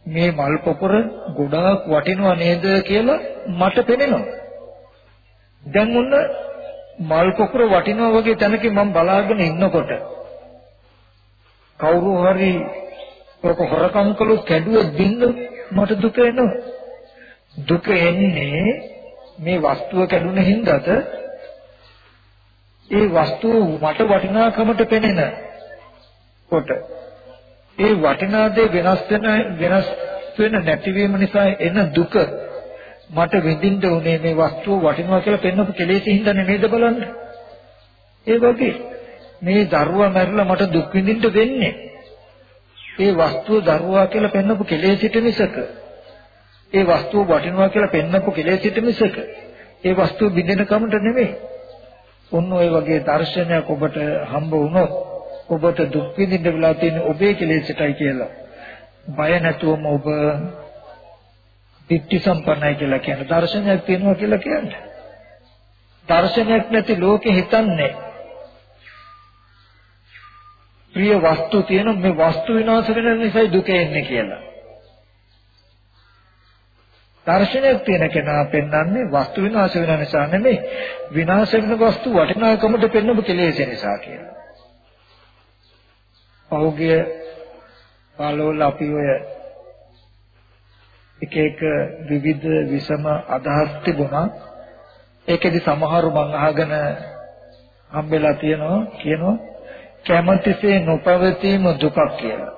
මේ මල් පොකුර ගොඩාක් වටිනව නේද කියලා මට පෙනෙනවා. දැන් ඔන්න මල් පොකුර වටිනවා වගේ තැනකින් මම බලාගෙන ඉන්නකොට කවුරු හරි ඔක හොරකම් කළොත් කැඩුවොත් බින්ද මට දුක එනවා. දුක එන්නේ මේ වස්තුව කැඩුන හින්දාද ඒ වස්තුව මට වටිනාකමට පෙනෙන කොට ඒ වටිනා දේ වෙනස් වෙන වෙනස් වෙන නැතිවීම නිසා එන දුක මට විඳින්න උනේ මේ වස්තුව වටිනවා කියලා පෙන්වපු කෙලෙසින් හින්දා නේද බලන්න. ඒ වගේ මේ දරුවා මැරිලා මට දුක් විඳින්න වෙන්නේ. ඒ වස්තුව දරුවා කියලා පෙන්වපු කෙලෙසිට මිසක. ඒ වස්තුව වටිනවා කියලා පෙන්වපු කෙලෙසිට මිසක. ඒ වස්තුව බිඳෙන කමට නෙමෙයි. ඔන්න ඔය වගේ දර්ශනයක් ඔබට හම්බ වුණොත් ඔබට දුක් විඳින්න වෙලා තියෙන ඔබේ කෙලෙසටයි කියලා. බය නැතුවම ඔබ පිටි සම්පන්නයි කියලා කියන දර්ශනයක් තියෙනවා කියලා කියන්නේ. දර්ශනයක් නැති ලෝකෙ හිතන්නේ ප්‍රිය වස්තු තියෙන මේ වස්තු විනාශ වෙන නිසායි දුක එන්නේ කියලා. දර්ශනයක් තියෙන කෙනා පෙන්වන්නේ වස්තු විනාශ වෙන නිසා නෙමෙයි විනාශ වෙන වස්තු වටිනාකමට පෙන්වපු කෙලෙස් නිසා කියලා. පෞග්‍ය පාලවල අපි ඔය එක එක විවිධ විසම අදහස් තිබුණා. ඒකෙදි සමහරු මං අහගෙන හම්බෙලා තියෙනවා කියනවා කැමැතිසේ නොපවතීම දුකක් කියලා.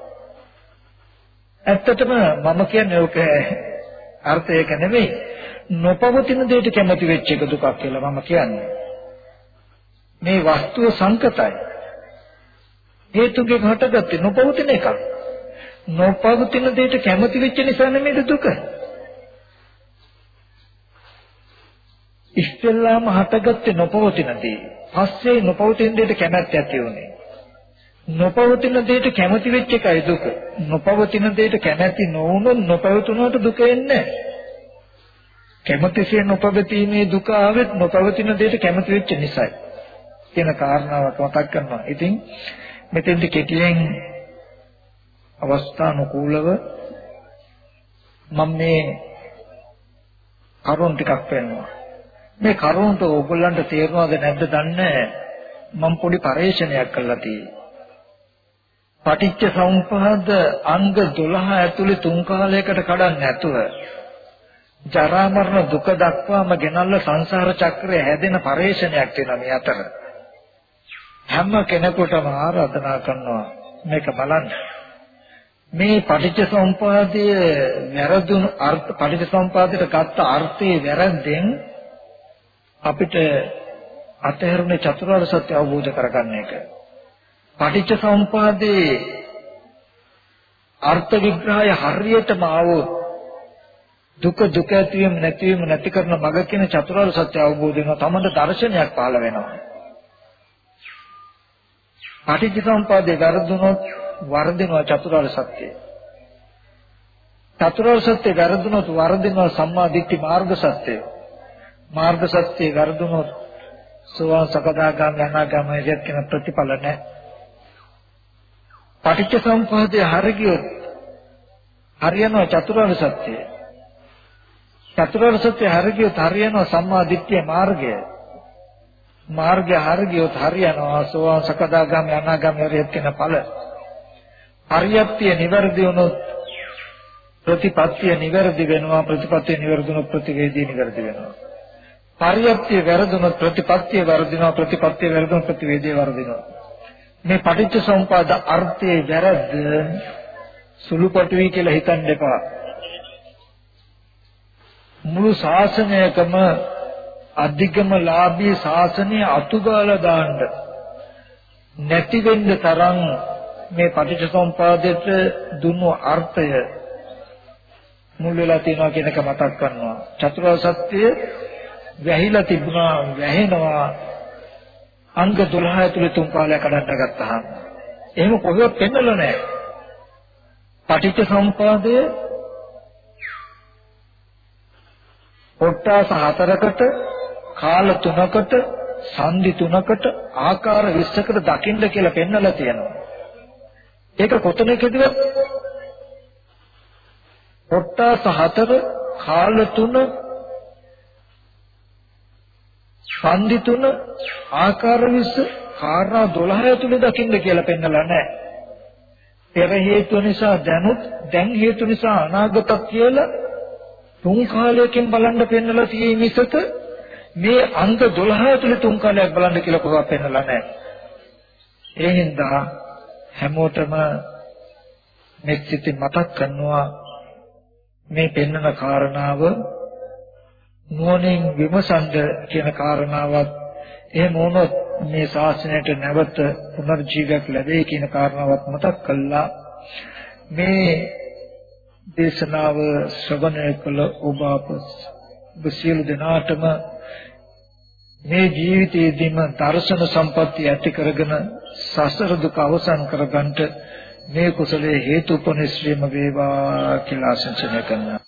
ඇත්තටම මම කියන්නේ ඕක අර්ථය ඒක නෙමෙයි. නොපවතින දෙයට කැමති වෙච්ච එක දුකක් කියලා මම කියන්නේ. මේ වස්තුව සංකතයි. හේතුගේ හටගත්තේ නොපවතින එකක්. නොපවතින දෙයට කැමති වෙච්ච නිසා නෙමෙයි දුක. ඉස්සෙල්ලාම හටගත්තේ නොපවතින දේ. පස්සේ නොපවතින දෙයට කැමැත්ත ඇති වුණේ. නොපවතින දෙයට කැමති වෙච්ච එකයි දුක. නොපවතින දෙයට කැමැති නොවුනොත් නොපවතුනට දුක එන්නේ කැමැතිසේ නොපවතීමේ දුක ආවෙත් නොපවතින දෙයට කැමති වෙච්ච නිසායි. කියන කාරණාවක් මතක් කරනවා. ඉතින් මෙතෙන්ට කෙටියෙන් අවස්ථානුකූලව මම මේ කරුණ ටිකක් පෙන්නනවා. මේ කරුණට ඕගොල්ලන්ට තේරෙනවද නැද්ද දන්නේ මම පොඩි පරේක්ෂණයක් කළා තියෙන්නේ. පටිච්ච සමුප්පාද අංග 12 ඇතුලේ තුන් කාලයකට කඩන්නේ නැතුව ජරා මරණ දුක දක්වාම ගෙනල්ලා සංසාර චක්‍රය හැදෙන පරේක්ෂණයක් වෙනවා මේ අතර. හැම කෙනෙකුටම ආරාධනා කරනවා මේක බලන්න. මේ පටිච්චසමුපාදයේ වැරදුණු අර්ථ පටිච්චසමුපාදයට ගත්ත අර්ථයේ වැරද්දෙන් අපිට අතහැරුණේ චතුරාර්ය සත්‍ය අවබෝධ කරගන්න එක. පටිච්චසමුපාදයේ අර්ථ විග්‍රහය හරියටම ආවොත් දුක දුක ඇතිවීම නැතිවීම නැති කරන මඟ කියන චතුරාර්ය සත්‍ය අවබෝධ වෙනවා. තමන්ට දර්ශනයක් පහළ වෙනවා. පටිච්චසමුපාදේ වැරදුනොත් වර්ධිනවා චතුරාර්ය සත්‍යය. චතුරාර්ය සත්‍ය වැරදුනොත් වර්ධිනවා සම්මා දිට්ඨි මාර්ග සත්‍යය. මාර්ග සත්‍ය වැරදුනොත් සෝවාන් සකදාගාමී අනාගාමී යත් කියන ප්‍රතිඵල නැහැ. පටිච්චසමුපාදේ හරියට හරියනවා චතුරාර්ය සත්‍යය. චතුරාර්ය සත්‍ය හරියට හරියනවා සම්මා දිට්ඨිය මාර්ගය. මාර්ගය හරියට හරියනවා සෝවාන් සකදාගාමී අනාගාමී යත් කියන ඵල. අරියත්‍ය නිවැරදි වුණොත් ප්‍රතිපත්තිය නිවැරදි වෙනවා ප්‍රතිපත්තිය නිවැරදි වුණොත් ප්‍රතිවේදී නිවැරදි වෙනවා. පරියත්‍ය වැරදුනොත් ප්‍රතිපත්තිය වැරදිනවා ප්‍රතිපත්තිය වැරදුනොත් ප්‍රතිවේදී වැරදිනවා මේ පටිච්ච සමුපාද අර්ථයේ වැරද්ද සුළුපටුයි කියලා හිතන්න එපා. මුළු ශාසනයකම අධිගම ලාභී ශාසනය අතුගාලා දාන්න නැති වෙන්න තරම් මේ පටිච්චසමුපාදයට දුන්නු අර්ථය මුල් වෙලා තියෙනවා කියන එක මතක් කරනවා. චතුරාර්ය සත්‍ය වැහිලා තිබුණා වැහෙනවා අංග 12 ඇතුලේ තුන් කාලයක් අඩන්න ගත්තාම. එහෙම කොහෙවත් පෙන්නලා නැහැ. පටිච්චසමුපාදය කොටස් හතරකට කාල තුනකට සංදි තුනකට ආකාර 20කට දකින්න කියලා පෙන්නලා තියෙනවා. ඒක කොතනකදවත් කොට්ටාස හතර කාල තුන ඡන්දි තුන ආකාර 20 කාරණා 12 ඇතුලේ දකින්න කියලා පෙන්නලා නැහැ. පෙර හේතු නිසා දැනුත් දැන් හේතු නිසා අනාගතක් කියලා තුන් කාලයකින් බලන්න පෙන්නලා තියෙයි මිසක මේ අංග 12 ඇතුලේ තුන් කාලයක් බලන්න කියලා කොහොමද පෙන්නලා නැහැ. ඒ හින්දා හැමෝටම මේ සිතින් මතක් කරනවා මේ පෙන්වන කාරණාව නුවණින් විමසන්න කියන කාරණාවත් එහෙම වුණොත් මේ ශාසනයට නැවත පුනර්ජීවයක් ලැබෙයි කියන කාරණාවත් මතක් කළා මේ දේශනාව ශ්‍රවණය කළ ඔබ අප සියලු දෙනාටම මේ ජීවිතයේදීම දර්ශන සම්පත්තිය ඇති කරගෙන සසර දුක අවසන් කරගන්නට මේ කුසලයේ හේතුපොනිශ්‍රේම වේවා කියලා ආශිර්වාද කරනවා.